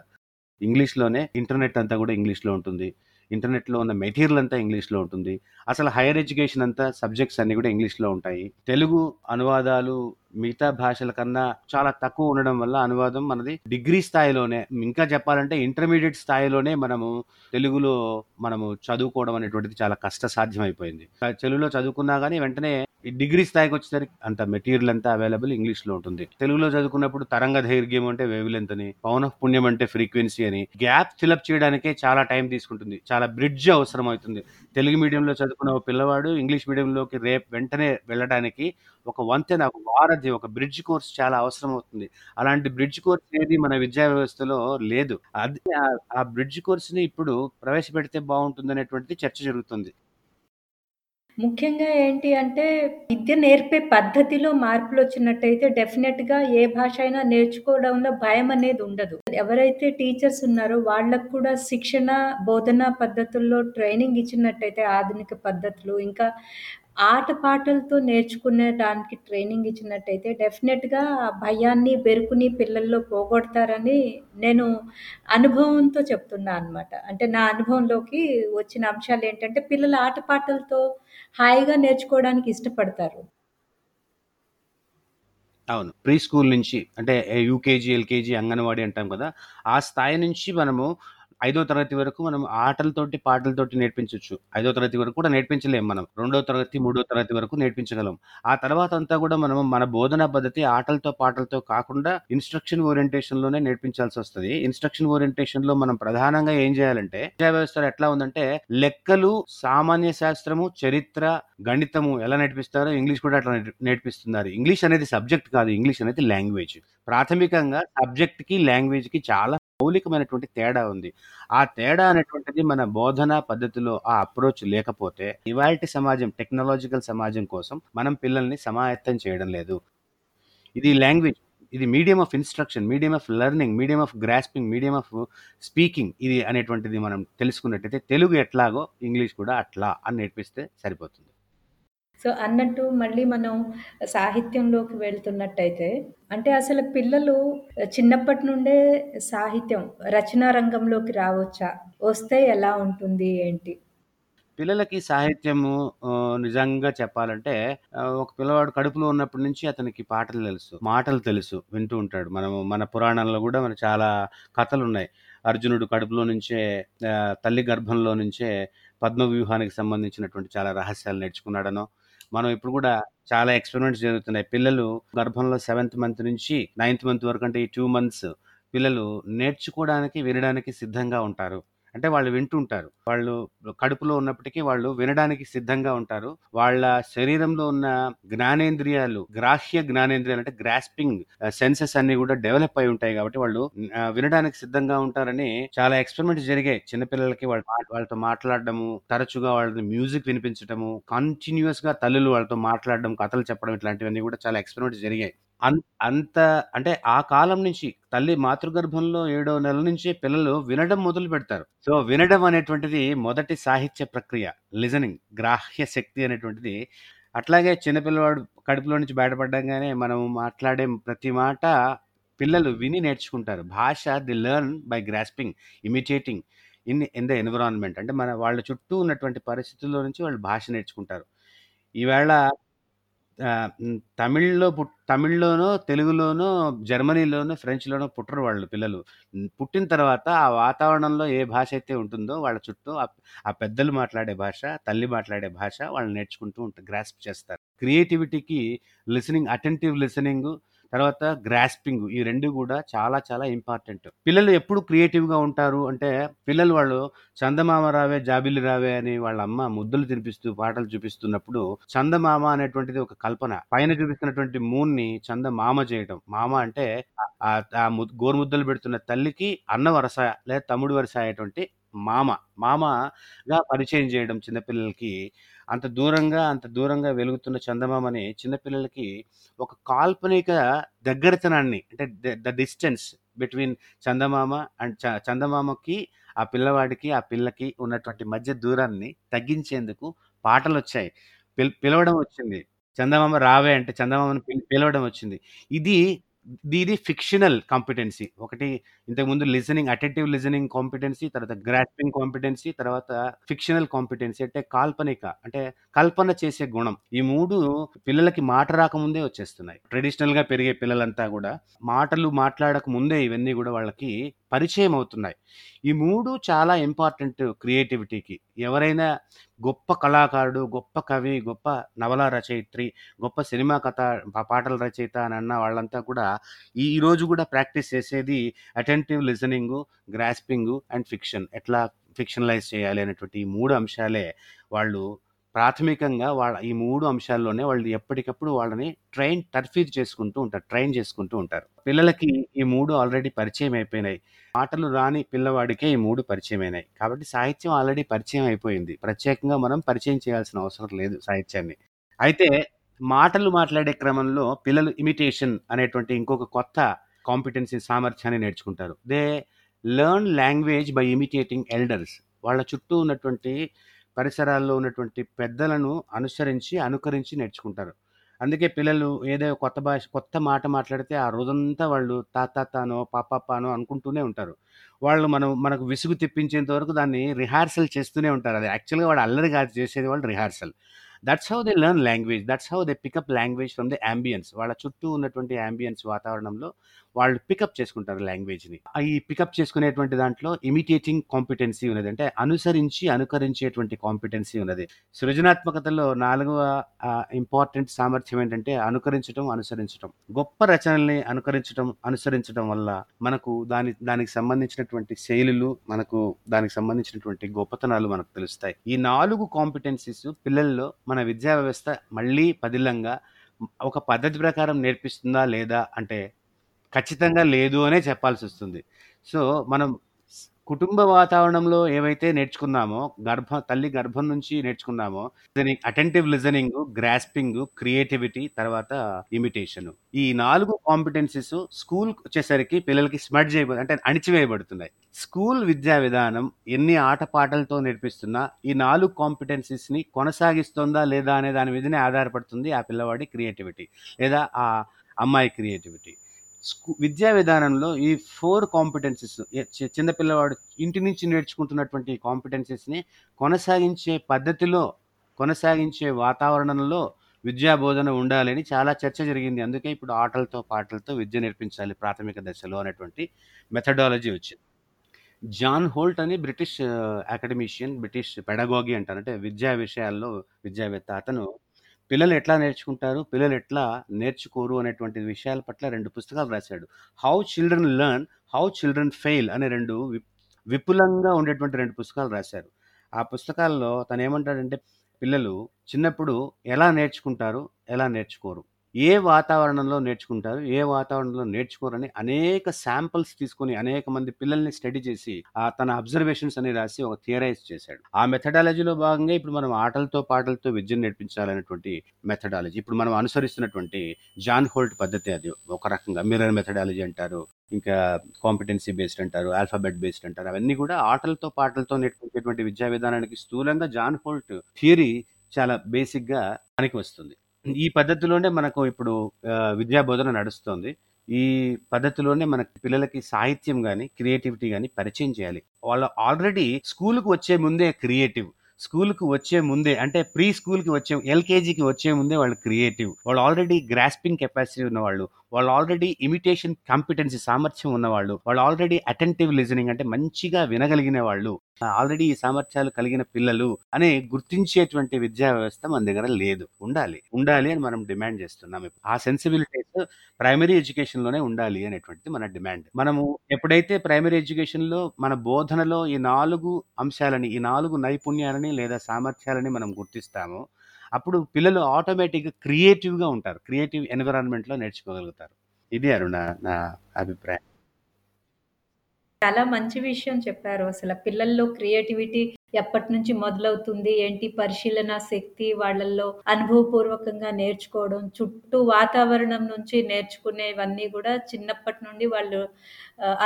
ఇంగ్లీష్‌లోనే. ఇంటర్నెట్ అంతా కూడా ఇంగ్లీష్‌లో ఉంటుంది. ఇంటర్నెట్‌లో ఉన్న మెటీరియల్ అంతా ఇంగ్లీష్‌లో ఉంటుంది. అసలు హైర్ ఎడ్యుకేషన్ అంతా సబ్జెక్ట్స్ అన్నీ కూడా ఇంగ్లీష్‌లో ఉంటాయి. తెలుగు అనువాదాలు మిగతా భాషల కన్నా చాలా తక్కువ ఉండడం వల్ల అనువాదం మనది డిగ్రీ స్థాయిలోనే ఇంకా చెప్పాలంటే ఇంటర్మీడియట్ స్థాయిలోనే మనము తెలుగులో మనము చదువుకోవడం అనేటువంటిది చాలా కష్ట అయిపోయింది. తెలుగులో చదువుకున్నా కానీ వెంటనే డిగ్రీ స్థాయికి వచ్చేసరికి అంత మెటీరియల్ అంతా అవైలబుల్ ఇంగ్లీష్‌లో ఉంటుంది. తెలుగులో చదువుకున్నప్పుడు తరంగ దైర్ఘ్యం అంటే వేవ్ లెంత్ అని, పౌనఃపున్యం అంటే ఫ్రీక్వెన్సీ అని, గ్యాప్ ఫిలప్ చేయడానికే చాలా టైం తీసుకుంటుంది. చాలా బ్రిడ్జ్ అవసరం అవుతుంది. తెలుగు మీడియంలో చదువుకున్న ఓ పిల్లవాడు ఇంగ్లీష్ మీడియంలోకి రేపు వెంటనే వెళ్ళడానికి ఒక వంతెన, ఒక వారధి, ఒక బ్రిడ్జ్ కోర్స్ చాలా అవసరం అవుతుంది. అలాంటి బ్రిడ్జ్ కోర్స్ ఏది మన విద్యా వ్యవస్థలో లేదు. అది ఆ బ్రిడ్జ్ కోర్స్‌ని ఇప్పుడు ప్రవేశపెడితే బాగుంటుంది అనేటువంటిది చర్చ జరుగుతుంది. ముఖ్యంగా ఏంటి అంటే విద్య నేర్పే పద్ధతిలో మార్పులు వచ్చినట్టయితే డెఫినెట్గా ఏ భాష అయినా నేర్చుకోవడంలో భయం అనేది ఉండదు. ఎవరైతే టీచర్స్ ఉన్నారో వాళ్ళకు కూడా శిక్షణ, బోధనా పద్ధతుల్లో ట్రైనింగ్ ఇచ్చినట్టయితే ఆధునిక పద్ధతులు ఇంకా ఆటపాటలతో నేర్చుకునేటానికి ట్రైనింగ్ ఇచ్చినట్టయితే డెఫినెట్గా భయాన్ని, బెరుకుని పిల్లల్లో పోగొడతారని నేను అనుభవంతో చెప్తున్నా అనమాట. అంటే నా అనుభవంలోకి వచ్చిన అంశాలేంటంటే పిల్లలు ఆటపాటలతో హాయిగా నేర్చుకోవడానికి ఇష్టపడతారు. అవును. ప్రీ స్కూల్ నుంచి అంటే యూకేజీ, ఎల్‌కేజీ, అంగన్వాడీ అంటాం కదా! ఆ స్థాయి నుంచి మనము ఐదో తరగతి వరకు మనం ఆటలతోటి, పాటలతోటి నేర్పించవచ్చు ఐదో తరగతి వరకు కూడా నేర్పించలేం మనం. రెండో తరగతి, మూడో తరగతి వరకు నేర్పించగలం. ఆ తర్వాత అంతా కూడా మనము మన బోధనా పద్ధతి ఆటలతో, పాటలతో కాకుండా ఇన్‌స్ట్రక్షన్ ఓరియంటేషన్లోనే నేర్పించాల్సి వస్తుంది ఇన్‌స్ట్రక్షన్ ఓరియంటేషన్లో మనం ప్రధానంగా ఏం చేయాలంటే విద్యా వ్యవస్థలో ఎట్లా ఉందంటే లెక్కలు, సామాన్య శాస్త్రము, చరిత్ర, గణితము ఎలా నేర్పిస్తారో ఇంగ్లీష్ కూడా అట్లా నేర్పిస్తున్నారు. ఇంగ్లీష్ అనేది సబ్జెక్ట్ కాదు. ఇంగ్లీష్ అనేది లాంగ్వేజ్. ప్రాథమికంగా సబ్జెక్ట్కి లాంగ్వేజ్కి చాలా మౌలికమైనటువంటి తేడా ఉంది. ఆ తేడా అనేటువంటిది మన బోధనా పద్ధతిలో ఆ అప్రోచ్ లేకపోతే ఇవాల్టి సమాజం టెక్నాలజికల్ సమాజం కోసం మనం పిల్లల్ని సమాయత్తం చేయడం లేదు. ఇది లాంగ్వేజ్. ఇది medium of instruction, medium of learning, medium of grasping, medium of speaking ఇది అనేటువంటిది మనం తెలుసుకున్నట్టయితే తెలుగు ఎట్లాగో ఇంగ్లీష్ కూడా అట్లా అని నేర్పిస్తే సరిపోతుంది. సో, అన్నట్టు మళ్ళీ మనం సాహిత్యంలోకి వెళ్తున్నట్టయితే అంటే అసలు పిల్లలు చిన్నప్పటి నుండే సాహిత్యం, రచనా రంగంలోకి రావచ్చా? వస్తే ఎలా ఉంటుంది? ఏంటి? పిల్లలకి సాహిత్యము నిజంగా చెప్పాలంటే ఒక పిల్లవాడు కడుపులో ఉన్నప్పటి నుంచి అతనికి పాటలు తెలుసు. మాటలు తెలుసు. వింటూ ఉంటాడు. మనము మన పురాణాల్లో కూడా మన చాలా కథలు ఉన్నాయి అర్జునుడు కడుపులో నుంచే తల్లి గర్భంలో నుంచే పద్మ వ్యూహానికి సంబంధించినటువంటి చాలా రహస్యాలు నేర్చుకున్నాడనో, మనం ఇప్పుడు కూడా చాలా ఎక్స్పెరిమెంట్స్ జరుగుతున్నాయి. పిల్లలు గర్భంలో సెవెంత్ మంత్ నుంచి నైన్త్ మంత్ వరకు అంటే ఈ టూ మంత్స్ పిల్లలు నేర్చుకోవడానికి వినడానికి సిద్ధంగా ఉంటారు. అంటే వాళ్ళు వింటుంటారు. వాళ్ళు కడుపులో ఉన్నప్పటికీ వాళ్ళు వినడానికి సిద్ధంగా ఉంటారు. వాళ్ళ శరీరంలో ఉన్న జ్ఞానేంద్రియాలు గ్రాహ్య జ్ఞానేంద్రియాలు అంటే గ్రాస్పింగ్ సెన్సెస్ అన్ని కూడా డెవలప్ అయి ఉంటాయి కాబట్టి వాళ్ళు వినడానికి సిద్ధంగా ఉంటారని చాలా ఎక్స్పెరిమెంట్స్ జరిగాయి. చిన్నపిల్లలకి వాళ్ళ వాళ్ళతో మాట్లాడడము తరచుగా వాళ్ళని మ్యూజిక్ వినిపించడము కంటిన్యూస్గా తల్లులు వాళ్ళతో మాట్లాడడం కథలు చెప్పడం ఇట్లాంటివన్నీ కూడా చాలా ఎక్స్పెరిమెంట్స్ జరిగాయి. అన్- అంత అంటే ఆ కాలం నుంచి తల్లి మాతృగర్భంలో ఏడో నెల నుంచి పిల్లలు వినడం మొదలు పెడతారు. సో వినడం అనేటువంటిది మొదటి సాహిత్య ప్రక్రియ లిజనింగ్ గ్రాహ్య శక్తి అనేటువంటిది. అట్లాగే చిన్నపిల్లవాడు కడుపులో నుంచి బయటపడగానే మనం మాట్లాడే ప్రతి మాట పిల్లలు విని నేర్చుకుంటారు. భాష they learn by grasping imitating in in the environment. అంటే మన వాళ్ళ చుట్టూ ఉన్నటువంటి పరిస్థితుల్లో నుంచి వాళ్ళు భాష నేర్చుకుంటారు. ఈవేళ తమిళ్ళో పుట్ తమిళ్ళోనో తెలుగులోనో జర్మనీలోనో ఫ్రెంచ్లోనో పుట్టరు వాళ్ళు పిల్లలు. పుట్టిన తర్వాత ఆ వాతావరణంలో ఏ భాష అయితే ఉంటుందో వాళ్ళ చుట్టూ ఆ ఆ పెద్దలు మాట్లాడే భాష తల్లి మాట్లాడే భాష వాళ్ళు నేర్చుకుంటూ ఉంటారు గ్రాస్ప్ చేస్తారు. క్రియేటివిటీకి లిసనింగ్ అటెంటివ్ లిసనింగ్ తర్వాత గ్రాస్పింగ్ ఈ రెండు కూడా చాలా చాలా ఇంపార్టెంట్ పిల్లలు ఎప్పుడు క్రియేటివ్గా ఉంటారు అంటే పిల్లలు వాళ్ళు చందమామ రావే జాబిల్లి రావే అని వాళ్ళ అమ్మ ముద్దులు తినిపిస్తూ పాటలు చూపిస్తున్నప్పుడు చందమామ అనేటువంటిది ఒక కల్పన. పైన చూపిస్తున్నటువంటి మూన్ని చందమామ చేయటం. మామ అంటే ఆ- గోరు ముద్దలు గోరుముద్దలు పెడుతున్న తల్లికి అన్న వరస లేదా తమ్ముడు వరస అయ్యేటువంటి మామ మామగా పరిచయం చేయడం చిన్నపిల్లలకి అంత దూరంగా అంత దూరంగా వెలుగుతున్న చందమామని చిన్నపిల్లలకి ఒక కాల్పనిక దగ్గరతనాన్ని అంటే the distance between Chandamama and చ- చందమామకి ఆ పిల్లవాడికి ఆ పిల్లకి ఉన్నటువంటి మధ్య దూరాన్ని తగ్గించేందుకు పాటలు వచ్చాయి పిల్ పిలవడం వచ్చింది. చందమామ రావే అంటే చందమామని పిలవడం వచ్చింది. ఇది ఇది ఫిక్షనల్ కాంపిటెన్సీ ఒకటి ఇంతకుముందు లిజనింగ్ అటెంటివ్ లిజనింగ్ కాంపిటెన్సీ తర్వాత గ్రాస్పింగ్ కాంపిటెన్సీ తర్వాత ఫిక్షనల్ కాంపిటెన్సీ అంటే కాల్పనిక అంటే కల్పన చేసే గుణం. ఈ మూడు పిల్లలకి మాట రాకముందే వచ్చేస్తున్నాయి. ట్రెడిషనల్గా పెరిగే పిల్లలంతా కూడా మాటలు మాట్లాడక ముందే ఇవన్నీ కూడా వాళ్ళకి పరిచయం అవుతున్నాయి ఈ మూడు చాలా ఇంపార్టెంట్ క్రియేటివిటీకి. ఎవరైనా గొప్ప కళాకారుడు గొప్ప కవి గొప్ప నవల రచయిత్రి గొప్ప సినిమా కథ పాటల రచయిత అని అన్న వాళ్ళంతా కూడా ఈరోజు ఈ రోజు కూడా ప్రాక్టీస్ చేసేది attentive listening grasping and fiction. ఎట్లా ఫిక్షనలైజ్ చేయాలి అనేటువంటి ఈ మూడు అంశాలే వాళ్ళు ప్రాథమికంగా వాళ్ళ ఈ మూడు అంశాల్లోనే వాళ్ళు ఎప్పటికప్పుడు వాళ్ళని ట్రైన్ తర్ఫీదు చేసుకుంటూ ఉంటారు ట్రైన్ చేసుకుంటూ ఉంటారు. పిల్లలకి ఈ మూడు ఆల్రెడీ పరిచయం అయిపోయినాయి. మాటలు రాని పిల్లవాడికే ఈ మూడు పరిచయం అయినాయి. కాబట్టి సాహిత్యం ఆల్రెడీ పరిచయం అయిపోయింది. ప్రత్యేకంగా మనం పరిచయం చేయాల్సిన అవసరం లేదు సాహిత్యాన్ని. అయితే మాటలు మాట్లాడే క్రమంలో పిల్లలు ఇమిటేషన్ అనేటువంటి ఇంకొక కొత్త కాంపిటెన్సీ సామర్థ్యాన్ని నేర్చుకుంటారు. They learn language by imitating elders. వాళ్ళ చుట్టూ ఉన్నటువంటి పరిసరాల్లో ఉన్నటువంటి పెద్దలను అనుసరించి అనుకరించి నేర్చుకుంటారు. అందుకే పిల్లలు ఏదో కొత్త భాష కొత్త మాట మాట్లాడితే ఆ రోజంతా వాళ్ళు తాతాతానో పాపాపానో అనుకుంటూనే ఉంటారు. వాళ్ళు మనం మనకు విసుగు తెప్పించేంత వరకు దాన్ని రిహార్సల్ చేస్తూనే ఉంటారు. అది యాక్చువల్గా వాడు అల్లరి కాదు చేసేది వాళ్ళు rehearsal. That's how they learn language that's how they pick up language from the ambience వాళ్ళ చుట్టూ ఉన్నటువంటి అంబియన్స్ వాతావరణంలో వాళ్ళు పికప్ చేసుకుంటారు లాంగ్వేజ్ని ఈ పికప్ చేసుకునేటువంటి దాంట్లో ఇమిటేటింగ్ కాంపిటెన్సీ ఉన్నది. అంటే అనుసరించి అనుకరించేటువంటి కాంపిటెన్సీ ఉన్నది. సృజనాత్మకతలో నాలుగవ ఇంపార్టెంట్ సామర్థ్యం ఏంటంటే అనుకరించడం అనుసరించడం గొప్ప రచనల్ని అనుకరించడం అనుసరించడం వల్ల మనకు దాని దానికి సంబంధించినటువంటి శైలులు మనకు దానికి సంబంధించినటువంటి గొప్పతనాలు మనకు తెలుస్తాయి. ఈ నాలుగు కాంపిటెన్సీస్ పిల్లల్లో మన విద్యా వ్యవస్థ మళ్ళీ పదిలంగా ఒక పద్ధతి ప్రకారం నేర్పిస్తుందా లేదా అంటే ఖచ్చితంగా లేదు అనే చెప్పాల్సి వస్తుంది సో మనం కుటుంబ వాతావరణంలో ఏవైతే నేర్చుకున్నామో గర్భ తల్లి గర్భం నుంచి నేర్చుకున్నామో అటెంటివ్ లిజనింగ్ గ్రాస్పింగ్ క్రియేటివిటీ తర్వాత ఇమిటేషన్. ఈ నాలుగు కాంపిటెన్సీస్ స్కూల్ వచ్చేసరికి పిల్లలకి స్మర్ట్ చేయబడి అంటే అణిచివేయబడుతున్నాయి. స్కూల్ విద్యా విధానం ఎన్ని ఆటపాటలతో నేర్పిస్తున్నా ఈ నాలుగు కాంపిటెన్సీస్ని కొనసాగిస్తుందా లేదా అనే దాని మీదనే ఆధారపడుతుంది ఆ పిల్లవాడి క్రియేటివిటీ లేదా ఆ అమ్మాయి క్రియేటివిటీ. విద్యా విధానంలో ఈ ఫోర్ కాంపిటెన్సీస్ చిన్నపిల్లవాడు ఇంటి నుంచి నేర్చుకుంటున్నటువంటి కాంపిటెన్సీస్ని కొనసాగించే పద్ధతిలో కొనసాగించే వాతావరణంలో విద్యా బోధన ఉండాలని చాలా చర్చ జరిగింది. అందుకే ఇప్పుడు ఆటలతో పాటలతో విద్య నేర్పించాలి ప్రాథమిక దశలో అనేటువంటి మెథడాలజీ వచ్చింది. జాన్ హోల్ట్ అని బ్రిటిష్ అకాడమిషియన్ బ్రిటిష్ పెడగోగి అంటారు. అంటే విద్యా విషయాల్లో విద్యావేత్త అతను పిల్లలు ఎట్లా నేర్చుకుంటారు? పిల్లలు ఎట్లా నేర్చుకోరు? అనేటువంటి విషయాల పట్ల రెండు పుస్తకాలు రాశాడు. How children learn how children fail అనే రెండు విపులంగా ఉండేటువంటి రెండు పుస్తకాలు రాశారు. ఆ పుస్తకాల్లో తను ఏమంటాడంటే పిల్లలు చిన్నప్పుడు ఎలా నేర్చుకుంటారు? ఎలా నేర్చుకోరు? ఏ వాతావరణంలో నేర్చుకుంటారు ఏ వాతావరణంలో నేర్చుకోరని అనేక శాంపిల్స్ తీసుకొని అనేక మంది పిల్లల్ని స్టడీ చేసి ఆ తన అబ్జర్వేషన్స్ అని రాసి ఒక థియరైజ్ చేశాడు. ఆ మెథడాలజీలో భాగంగా ఇప్పుడు మనం ఆటలతో పాటలతో విద్యను నేర్పించాలనేటువంటి మెథడాలజీ ఇప్పుడు మనం అనుసరిస్తున్నటువంటి జాన్ హోల్ట్ పద్ధతి అది. ఒక రకంగా మిర్రర్ మెథడాలజీ అంటారు ఇంకా కాంపిటెన్సీ బేస్డ్ అంటారు ఆల్ఫాబెట్ బేస్డ్ అంటారు. అవన్నీ కూడా ఆటలతో పాటలతో నేర్పించేటువంటి విద్యా విధానానికి స్థూలంగా జాన్ హోల్ట్ థియరీ చాలా బేసిక్గా పనికి వస్తుంది. ఈ పద్ధతిలోనే మనకు ఇప్పుడు విద్యా బోధన నడుస్తుంది. ఈ పద్ధతిలోనే మన పిల్లలకి సాహిత్యం కానీ క్రియేటివిటీ కానీ పరిచయం చేయాలి. వాళ్ళు ఆల్రెడీ స్కూల్కి వచ్చే ముందే క్రియేటివ్. స్కూల్కి వచ్చే ముందే అంటే ప్రీ స్కూల్కి వచ్చే ఎల్కేజీకి వచ్చే ముందే వాళ్ళు క్రియేటివ్. వాళ్ళు ఆల్రెడీ గ్రాస్పింగ్ కెపాసిటీ ఉన్న వాళ్ళు వాళ్ళు ఆల్రెడీ ఇమిటేషన్ కాంపిటెన్సీ సామర్థ్యం ఉన్నవాళ్ళు వాళ్ళు ఆల్రెడీ అటెంటివ్ లిజనింగ్ అంటే మంచిగా వినగలిగిన వాళ్ళు ఆల్రెడీ ఈ సామర్థ్యాలు కలిగిన పిల్లలు అనే గుర్తించేటువంటి విద్యా వ్యవస్థ మన దగ్గర లేదు. ఉండాలి. ఉండాలి అని మనం డిమాండ్ చేస్తున్నాం ఆ సెన్సిబిలిటీస్ ప్రైమరీ ఎడ్యుకేషన్లోనే ఉండాలి అనేటువంటిది మన డిమాండ్ మనము ఎప్పుడైతే ప్రైమరీ ఎడ్యుకేషన్లో మన బోధనలో ఈ నాలుగు అంశాలని ఈ నాలుగు నైపుణ్యాలని లేదా సామర్థ్యాలని మనం గుర్తిస్తామో అప్పుడు పిల్లలు ఆటోమేటిక్గా క్రియేటివ్గా ఉంటారు. క్రియేటివ్ ఎన్విరాన్మెంట్లో నేర్చుకోగలుగుతారు. ఇది అరుణ నా అభిప్రాయం. చాలా మంచి విషయం చెప్పారు. అసలు పిల్లల్లో క్రియేటివిటీ ఎప్పటి నుంచి మొదలవుతుంది? ఏంటి పరిశీలన శక్తి వాళ్ళల్లో అనుభవపూర్వకంగా నేర్చుకోవడం? చుట్టూ వాతావరణం నుంచి నేర్చుకునేవన్నీ కూడా చిన్నప్పటి నుండి వాళ్ళు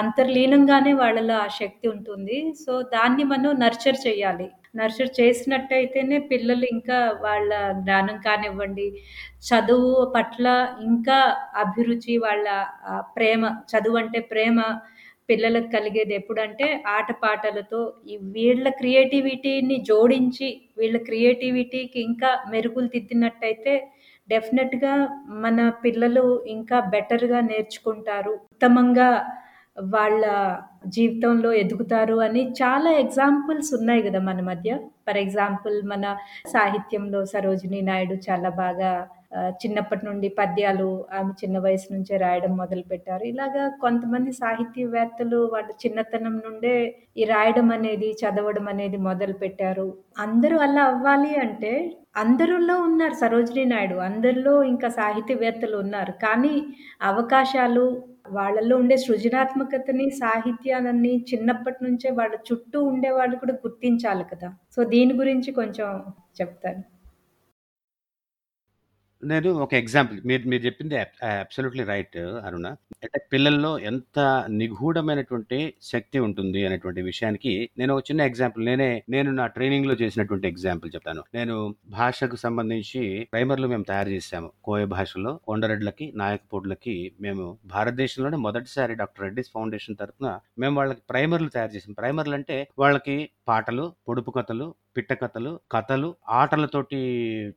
అంతర్లీనంగానే వాళ్ళలో ఆ శక్తి ఉంటుంది. సో దాన్ని మనం నర్చర్ చేయాలి. నర్చర్ చేసినట్టయితేనే పిల్లలు ఇంకా వాళ్ళ జ్ఞానం కానివ్వండి చదువు పట్ల ఇంకా అభిరుచి వాళ్ళ ప్రేమ చదువు అంటే ప్రేమ పిల్లలకు కలిగేది ఎప్పుడంటే ఆటపాటలతో ఈ వీళ్ళ క్రియేటివిటీని జోడించి వీళ్ళ క్రియేటివిటీకి ఇంకా మెరుగులు దిద్దినట్టయితే డెఫినెట్గా మన పిల్లలు ఇంకా బెటర్గా నేర్చుకుంటారు. ఉత్తమంగా వాళ్ళ జీవితంలో ఎదుగుతారు అని చాలా ఎగ్జాంపుల్స్ ఉన్నాయి కదా మన మధ్య. ఫర్ ఎగ్జాంపుల్ మన సాహిత్యంలో సరోజినీ నాయుడు చాలా బాగా చిన్నప్పటి నుండి పద్యాలు ఆమె చిన్న వయసు నుంచే రాయడం మొదలు పెట్టారు ఇలాగా కొంతమంది సాహితీవేత్తలు వాళ్ళ చిన్నతనం నుండే ఈ రాయడం అనేది చదవడం అనేది మొదలు పెట్టారు అందరూ అలా అవ్వాలి అంటే అందరిలో ఉన్నారు సరోజినీ నాయుడు అందరిలో ఇంకా సాహితీవేత్తలు ఉన్నారు. కానీ అవకాశాలు వాళ్ళల్లో ఉండే సృజనాత్మకతని సాహిత్యాన్ని చిన్నప్పటి నుంచే వాళ్ళ చుట్టూ ఉండే వాళ్ళు కూడా గుర్తించాలి కదా. సో దీని గురించి కొంచెం చెప్తాను. నేను ఒక ఎగ్జాంపుల్. మీరు మీరు చెప్పింది అబ్సల్యూట్లీ రైట్ అరుణ. అంటే పిల్లల్లో ఎంత నిగూఢమైనటువంటి శక్తి ఉంటుంది అనేటువంటి విషయానికి నేను ఒక చిన్న ఎగ్జాంపుల్. నేనే నేను నా ట్రైనింగ్లో చేసినటువంటి ఎగ్జాంపుల్ చెప్తాను. నేను భాషకు సంబంధించి ప్రైమర్లు మేము తయారు చేసాము కోయ భాషలో కొండరెడ్లకి నాయకపోడ్లకి మేము భారతదేశంలోనే మొదటిసారి డాక్టర్ రెడ్డిస్ ఫౌండేషన్ తరఫున మేము వాళ్ళకి ప్రైమర్లు తయారు చేసాం ప్రైమర్లు అంటే వాళ్ళకి పాటలు పొడుపు కథలు పిట్ట కథలు కథలు ఆటలతోటి